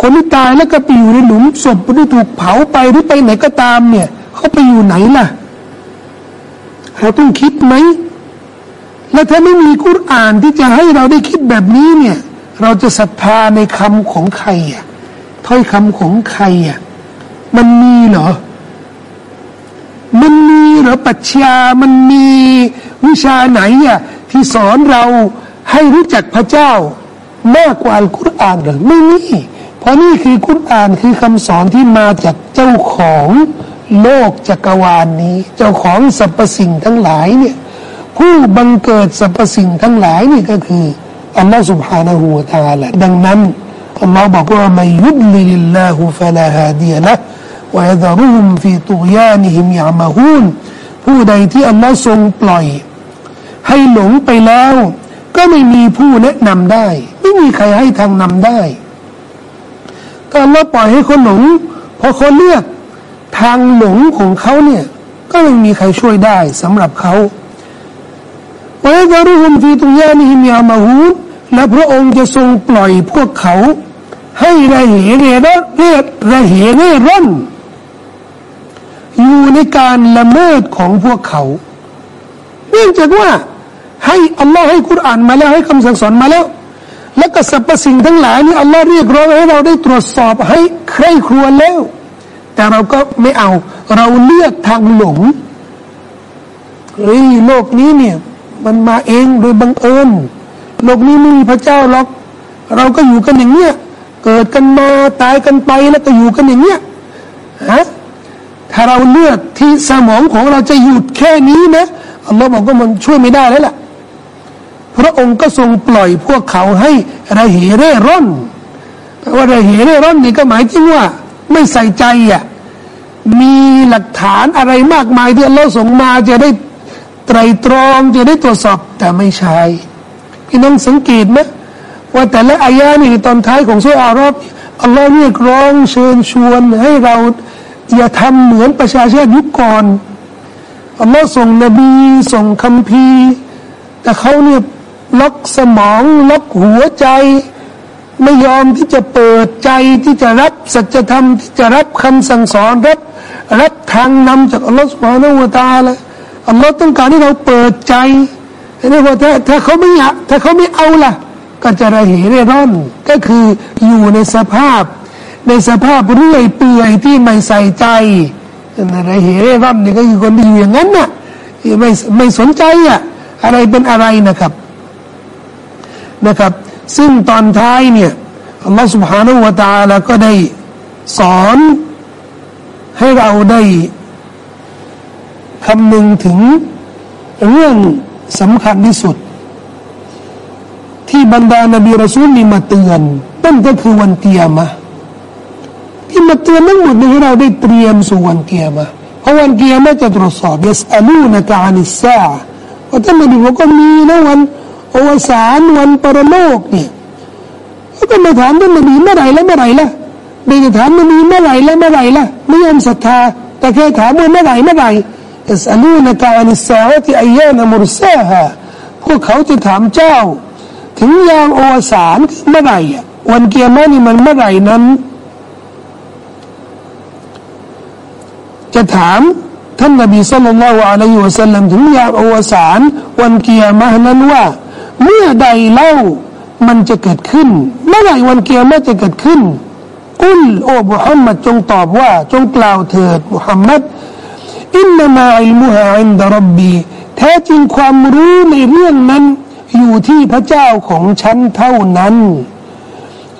คนที่ตายแล้วก็ไปอยู่ในหลุมศพหรือถูกเผาไปหรือไปไหนก็ตามเนี่ยเขาไปอยู่ไหนล่ะเราต้องคิดไหมและถ้าไม่มีกุรอานที่จะให้เราได้คิดแบบนี้เนี่ย เราจะศรัทธาในคำของใครอะถ้อยคำของใครอะ มันมีเหรอ มันมีเหรอปัจญามันมีวิชาไหนอะที่สอนเราให้รู้จักพระเจ้ามากกว่าอัลกุรอานหรือไม่มีเพราะนี่คือกุรอานคือคำสอนที่มาจากเจ้าของโลกจักรวาลนนี้ เจ้าของสรรพสิ่งทั้งหลายเนี่ยผู้บังเกิดสรรพสิ่งทั้งหลายนี่ก็คืออัลลอฮฺสุบฮานาหูตาละดังนั้นอัลลอฮฺบอกว่าไม่ยุดลิลลาหูฟะลาฮาดีละ วะยดรุมฟีตุยานิฮิมยามะฮูนผู้ใดที่อัลลอฮ์ทรงปล่อย ให้หลงไปแล้ว ก็ไม่มีผู้แนะนำได้ ไม่มีใครให้ทางนำได้ถ้าอัลลอฮ์ปล่อยให้คนหลงพอเขาเลือกทางหลงของเขาเนี่ยก็ไม่มีใครช่วยได้สำหรับเขาวะยรุฮุมฟีตุยานิฮิมยามาฮูนและพระองค์จะทรงปล่อยพวกเขา ให้ระเหเรรเรระเหเร่ร่อน อยู่ในการละเมิดของพวกเขา เนื่องจากว่าให้อัลลอฮ์ให้คุรานมาแล้วให้คำสั่งสอนมาแล้ว แล้วก็สรรพสิ่งทั้งหลายนี่อัลลอฮ์เรียกร้องให้เราได้ตรวจสอบให้ใครครวญแล้ว แต่เราก็ไม่เอา เราเลือกทางหลงเฮ้ยโลกนี้เนี่ย มันมาเองโดยบังเอิญโลกนี้ไม่มีพระเจ้าหรอก เราก็อยู่กันอย่างเนี้ยเกิดกันมาตายกันไปแล้วก็อยู่กันอย่างเนี้ยฮะ ถ้าเราเลือกที่สมองของเราจะหยุดแค่นี้นะอัลลอฮ์บอกว่ามันช่วยไม่ได้แล้วล่ะพระองค์ก็ทรงปล่อยพวกเขาให้ระเหเร่ร่อนว่าระเหเร่ร่อนนี่ก็หมายถึงว่า ไม่ใส่ใจอะมีหลักฐานอะไรมากมายที่อัลลอฮ์ส่งมาจะได้ไตรตรองจะได้ตรวจสอบแต่ไม่ใช่พี่น้องสังเกตไหมว่าแต่ละอายะนี่ตอนท้ายของสุอารอบอัลลอฮ์เรียกร้องเชิญชวนให้เรา อย่าทำเหมือนประชาชาติยุคก่อนอัลลอฮ์ส่งนบี ส่งคำพีแต่เขาเนี่ยล็อกสมองล็อกหัวใจ ไม่ยอมที่จะเปิดใจที่จะรับสัจธรรมที่จะรับคำสั่งสอนรับรับทางนำจากอัลลอฮ์สุบฮานาอูตาละอัลลอฮ์ต้องการให้เราเปิดใจนี่ว่าถ้าถ้าเขาไม่อยากถ้าเขาไม่เอาล่ะ ก็จะระเหเร่ร่อนก็คืออยู่ในสภาพ ในสภาพเรื่อยเปื่อยที่ไม่ใส่ใจระเหเร่ร่อนนี่ก็คือคนที่อยู่อย่างนั้นน่ะไม่ไม่สนใจอ่ะอะไรเป็นอะไรนะครับนะครับ ซึ่งตอนท้ายเนี่ยอัลลอฮฺ سبحانه และ تعالى ก็ได้สอนให้เราได้คำนึงถึงเรื่องสำคัญที่สุด ที่บรรดานบีรอซูลนี่มาเตือนนั่นก็คือวันเกียรมา ที่มาเตือนทั้งหมดนี้ให้เราได้เตรียมสู่วันเกียร์มาเพราะวันเกียร์มาจะตรวจสอบยัสอลูนะกานิสซาว่าท่านนบีบอาก็มีนะวันอวสานวันปรโลกเนี่ยเขาก็มาถามท่านนบีเมื่อไรแล้วเมื่อไหร่ละไม่ได้ถามนบีเมื่อไรแล้วเมื่อไหร่ละไม่ยอมศรัทธาแต่แค่ถามว่าเมื่อไรเมื่อไร่يسألونك عن الساعة أيان مرساهاพวกเขาจะถามเจ้า ถึงยามอวสานเมื่อไหร่วันกิยามะฮ์นี่มันเมื่อไรนั้น จะถามท่านนบีสุอะลัยฮิวะสัลลัมถึงยามอวสานวันกิยามะฮ์นั้นว่า เมื่อใดเล่ามันจะเกิดขึ้น เมื่อไหร่วันเกียร์มาจะเกิดขึ้น กุลโอ้มุฮัมมัดจงตอบว่า จงกล่าวเถิดมุฮัมมัดอินนามาอิลมุฮะอินดารบบีแท้จริงความรู้ในเรื่องนั้น อยู่ที่พระเจ้าของฉันเท่านั้น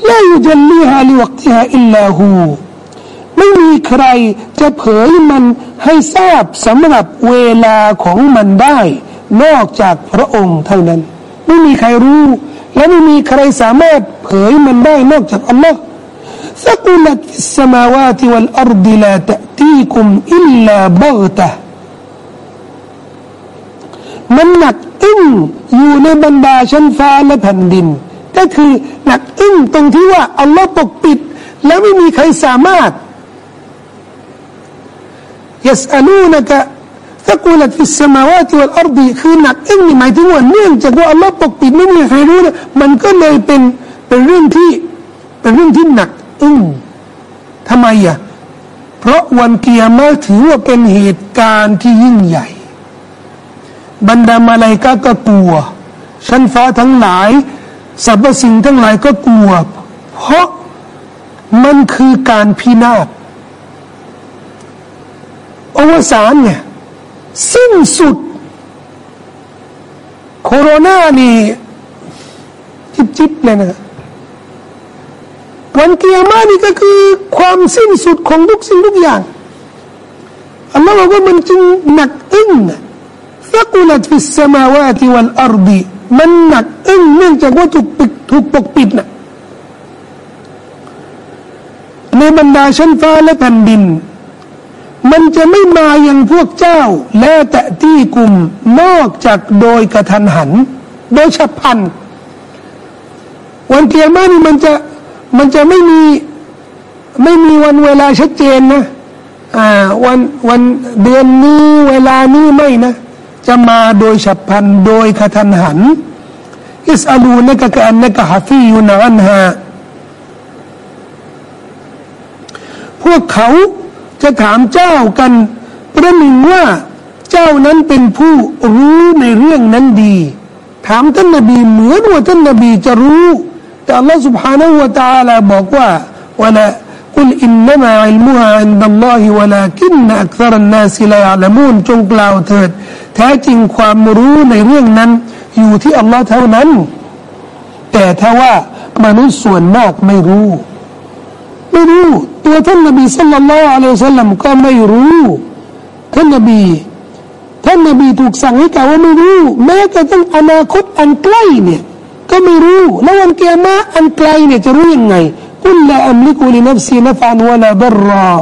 ละยุจลี ไม่มีใครจะเผยมันให้ทราบสำหรับเวลาของมันได้ นอกจากพระองค์เท่านั้น ไม่มีใครรู้ และไม่มีใครสามารถเผยมันได้นอกจากอัลลอฮ์ ثقلت في السماوات والأرض لا تأتيكم إلا بغتة มันหนักอึ้งอยู่ในบรรดาชั้นฟ้าและแผ่นดิน ก็คือหนักอึ้งตรงที่ว่าอัลลอฮ์ปกปิด แล้วไม่มีใครสามารถ ยัสอลูนกะตะกูลฟิสมาวาติวัลอัรดีคือหนักอึ้งนี่หมายถึงว่าเนื่องจากว่าอัลลอฮ์ปกปิดไม่มีใครรู้นะมันก็เลยเป็นเป็นเรื่องที่เป็นเรื่องที่หนักอึ้งทำไมอะเพราะวันเกียร์มาถือว่าเป็นเหตุการณ์ที่ยิ่งใหญ่ บรรดามาลายกาก็กลัว ชั้นฟ้าทั้งหลายสรรพสิ่งทั้งหลายก็กลัว เพราะมันคือการพินาศ อวสานเนี่ยสิ้นสุด โคโรนานี่จิบจิบเลยนะวันเกียรมานี่ก็คือความสิ้นสุดของทุกสิ่งทุกอย่างอัลลอฮ์บอกว่ามันจึงหนักอึ้งฟักุลัตฟิสสมาวาติวัลอารดีมันหนักอึ้งเนื่องจากว่าถูกปิดถูกปกปิดนะในบรรดาชั้นฟ้าและแผ่นดิน มันจะไม่มาอย่างพวกเจ้า และแต่ที่กลุ่มนอกจากโดยกระทันหัน โดยฉับพลัน วันเกียร์มานี่มันจะมันจะไม่มีไม่มีวันเวลาชัดเจนนะอ่าวันวันเดือนนี้เวลานี้ไม่นะ จะมาโดยฉับพลันโดยกระทันหันอิสอาลูนกกะอันนกฮะฟียุนอันฮะพวกเขา จะถามเจ้ากันประหนึ่งว่าเจ้านั้นเป็นผู้รู้ในเรื่องนั้นดี ถามท่านนบีเหมือนว่าท่านนบีจะรู้ แต่อัลลอฮฺ سبحانه และ تعالى บอกว่าวะละกุลอินนมาอิลมุฮาอินดัลลอฮิวะลากินอักษรนาสิลาอัลมูนจงกล่าวเถิดแท้จริงความรู้ในเรื่องนั้น อยู่ที่อัลลอฮ์เท่านั้น แต่ถ้าว่ามนุษย์ส่วนมากไม่รู้ไม่รู้ ตัวท่านนบีสัลลัลลอฮุอะลัยฮิสัลลัมก็ไม่รู้ท่านนบีท่านนบีถูกสั่งให้กล่าวว่าไม่รู้ แม้กระทั่งอนาคตอันใกล้เนี่ยก็ไม่รู้แล้ววันกิยามะฮ์อันไกลเนี่ยจะรู้ยังไงقل لا أملك لنفسي نفعا ولا ضرا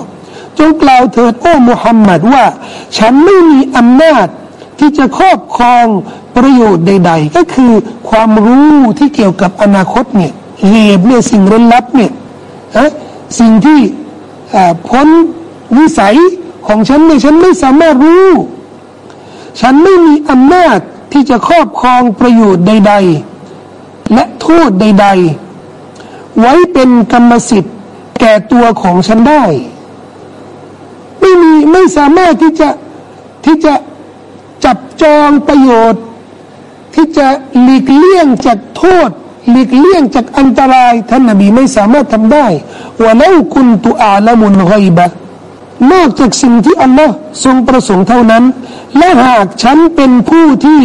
จงกล่าวเถิดโอ้มุฮัมมัดว่า ฉันไม่มีอำนาจที่จะครอบครองประโยชน์ใด ๆ ก็คือความรู้ที่เกี่ยวกับอนาคตเนี่ยเหตุเนี่ยสิ่งเร้นลับเนี่ยะ สิ่งที่พ้นวิสัยของฉันเนี่ยฉันไม่สามารถรู้ ฉันไม่มีอำนาจที่จะครอบครองประโยชน์ใด ๆ และโทษใด ๆ ไว้เป็นกรรมสิทธิ์แก่ตัวของฉันได้ ไม่มีไม่สามารถที่จะที่จะจับจองประโยชน์ ที่จะหลีกเลี่ยงจากโทษ หลีกเลี่ยงจากอันตรายท่านนบีไม่สามารถทำได้ว่าแล้วคุณตุอาละมุนไกบะนอกจากสิ่งที่อัลลอฮ์ทรงประสงค์เท่านั้น และหากฉันเป็นผู้ที่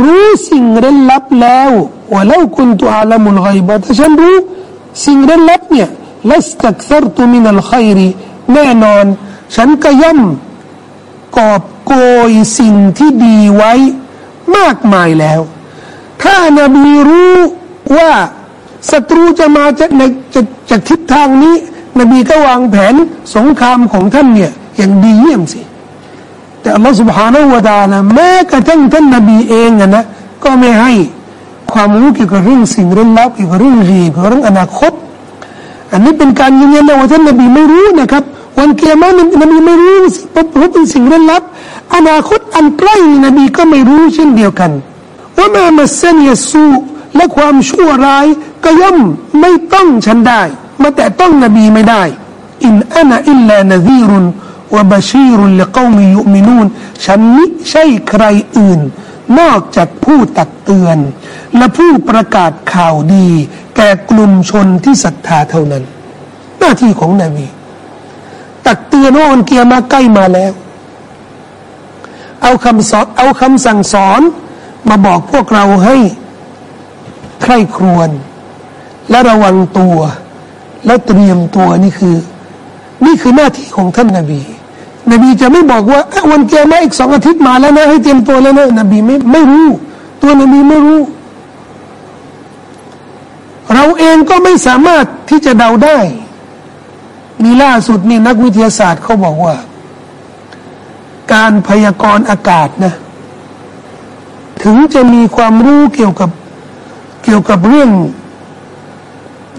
รู้สิ่งเร้นลับแล้วว่าแล้วคุณตุอาละมุนไกบะถ้าฉันรู้สิ่งเร้นลับเนี่ยลัสตักซรตุมินัลขัยรีแน่นอน ฉันก็ย่อมกอบโกยสิ่งที่ดีไว้มากมายแล้ว ถ้านบีรู้ ว่าศัตรูจะมาจากในจากจากทิศทางนี้ นบีก็วางแผนสงครามของท่านเนี่ยอย่างดีเยี่ยมสิ แต่อัลลอฮฺ سبحانه และ تعالى แม้กระทั่งท่านนบีเองอะนะก็ไม่ให้ความรู้เกี่ยวกับเรื่องสิ่งเร้นลับเกี่ยวกับเรื่องรีเกี่ยวกับเรื่องอนาคต อันนี้เป็นการยืนยันว่าท่านนบีไม่รู้นะครับ วันเกียรตินบีไม่รู้เพราะเป็นสิ่งเร้นลับ อนาคตอันใกล้นบีก็ไม่รู้เช่นเดียวกัน ว่ามามัสเซนยสู และความชั่วร้ายก็ย่อมไม่ต้องฉันได้ มาแต่ต้องนบีไม่ได้ อินอานะอิลลานซีรุนวะบชีรุนละกอมียุมินูนฉันม่ใช่ใครอื่น นอกจากผู้ตักเตือน และผู้ประกาศข่าวดี แก่กลุ่มชนที่ศรัทธาเท่านั้น หน้าที่ของนบี ตักเตือนว่าวันเกียร์มาใกล้มาแล้ว เอาคำสอนเอาคำสั่งสอนมาบอกพวกเราให้ ใคร่ครวญและระวังตัว และเตรียมตัวนี่คือ นี่คือหน้าที่ของท่านนาบี นบีจะไม่บอกว่าวันเกียร์มาอีกสองอาทิตย์มาแล้วนะให้เตรียมตัวแล้วนะนบีไม่ไม่รู้ ตัวนบีไม่รู้ เราเองก็ไม่สามารถที่จะเดาได้ มีล่าสุดนี่นักวิทยาศาสตร์เขาบอกว่า การพยากรณ์อากาศนะ ถึงจะมีความรู้เกี่ยวกับ เกี่ยวกับเรื่อง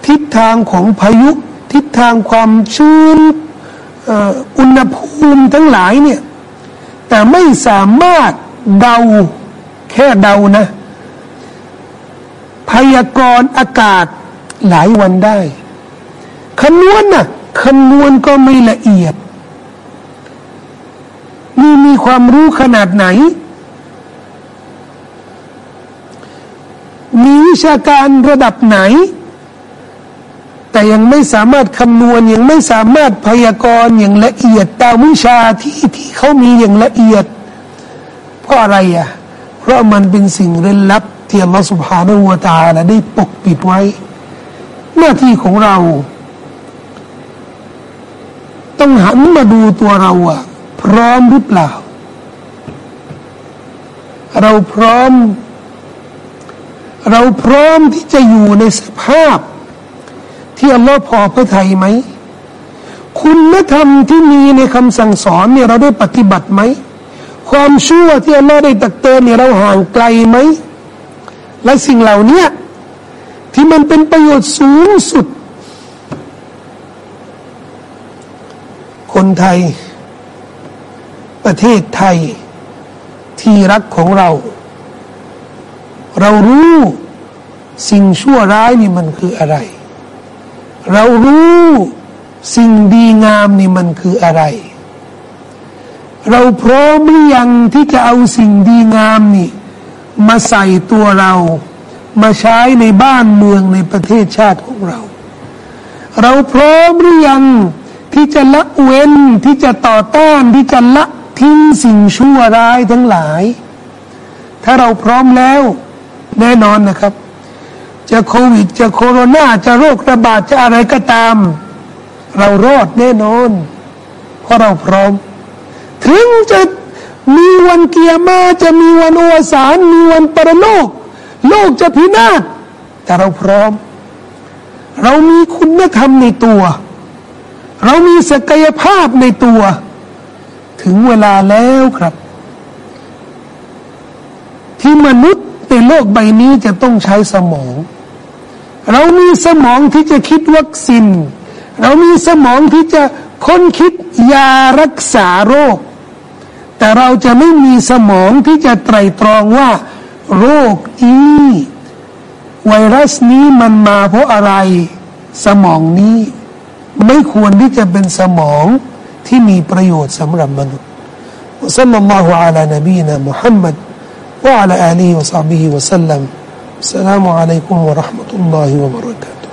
ทิศทางของพายุ ทิศทางความชื้นอุณหภูมิทั้งหลายเนี่ย แต่ไม่สามารถเดาแค่เดานะ พยากรณ์อากาศหลายวันได้คำนวณนะ่ะคำนวณก็ไม่ละเอียด นี่มีความรู้ขนาดไหน มี วิชาการระดับไหน แต่ยังไม่สามารถคำนวณยังไม่สามารถพยากรณ์อย่างละเอียดตามวิชาที่ที่เขามีอย่างละเอียด เพราะอะไรอะเพราะมันเป็นสิ่งเร้นลับที่อัลลอฮฺสุบฮานาอูตาละได้ปกปิดไว้ หน้าที่ของเรา ต้องหันมาดูตัวเราอะพร้อมหรือเปล่า เราพร้อม เราพร้อมที่จะอยู่ในสภาพ ที่อัลลอฮ์พอพระทัยไหม คุณธรรมที่มีในคำสั่งสอนเนี่ยเราได้ปฏิบัติไหม ความชั่วที่อัลลอฮ์ได้ตักเตือนเนี่ยเราห่างไกลไหม และสิ่งเหล่านี้ที่มันเป็นประโยชน์สูงสุด คนไทย ประเทศไทยที่รักของเรา เรารู้สิ่งชั่วร้ายนี่มันคืออะไร เรารู้สิ่งดีงามนี่มันคืออะไร เราพร้อมหรือยังที่จะเอาสิ่งดีงามนี่ มาใส่ตัวเรา มาใช้ในบ้านเมืองในประเทศชาติของเรา เราพร้อมหรือยังที่จะละเว้นที่จะต่อต้านที่จะละทิ้งสิ่งชั่วร้ายทั้งหลาย ถ้าเราพร้อมแล้ว แน่นอนนะครับ จะโควิด จะโคโรนาจะโรคระบาดจะอะไรก็ตาม เรารอดแน่นอน เพราะเราพร้อม ถึงจะมีวันเกียร์มาจะมีวันอวสานมีวันปรโลก โลกจะพินาศแต่เราพร้อม เรามีคุณธรรมในตัว เรามีศักยภาพในตัว ถึงเวลาแล้วครับ ที่มนุษย์ ในโลกใบนี้จะต้องใช้สมอง เรามีสมองที่จะคิดวัคซีนเรามีสมองที่จะค้นคิดยารักษาโรค แต่เราจะไม่มีสมองที่จะไตรตรองว่า โรคนี้ไวรัสนี้มันมาเพราะอะไร สมองนี้ ไม่ควรที่จะเป็นสมองที่มีประโยชน์สำหรับมนุษย์ وصلى الله على نبينا محمد وعلى آله وصحبه وسلم. السلام عليكم ورحمة الله وبركاته.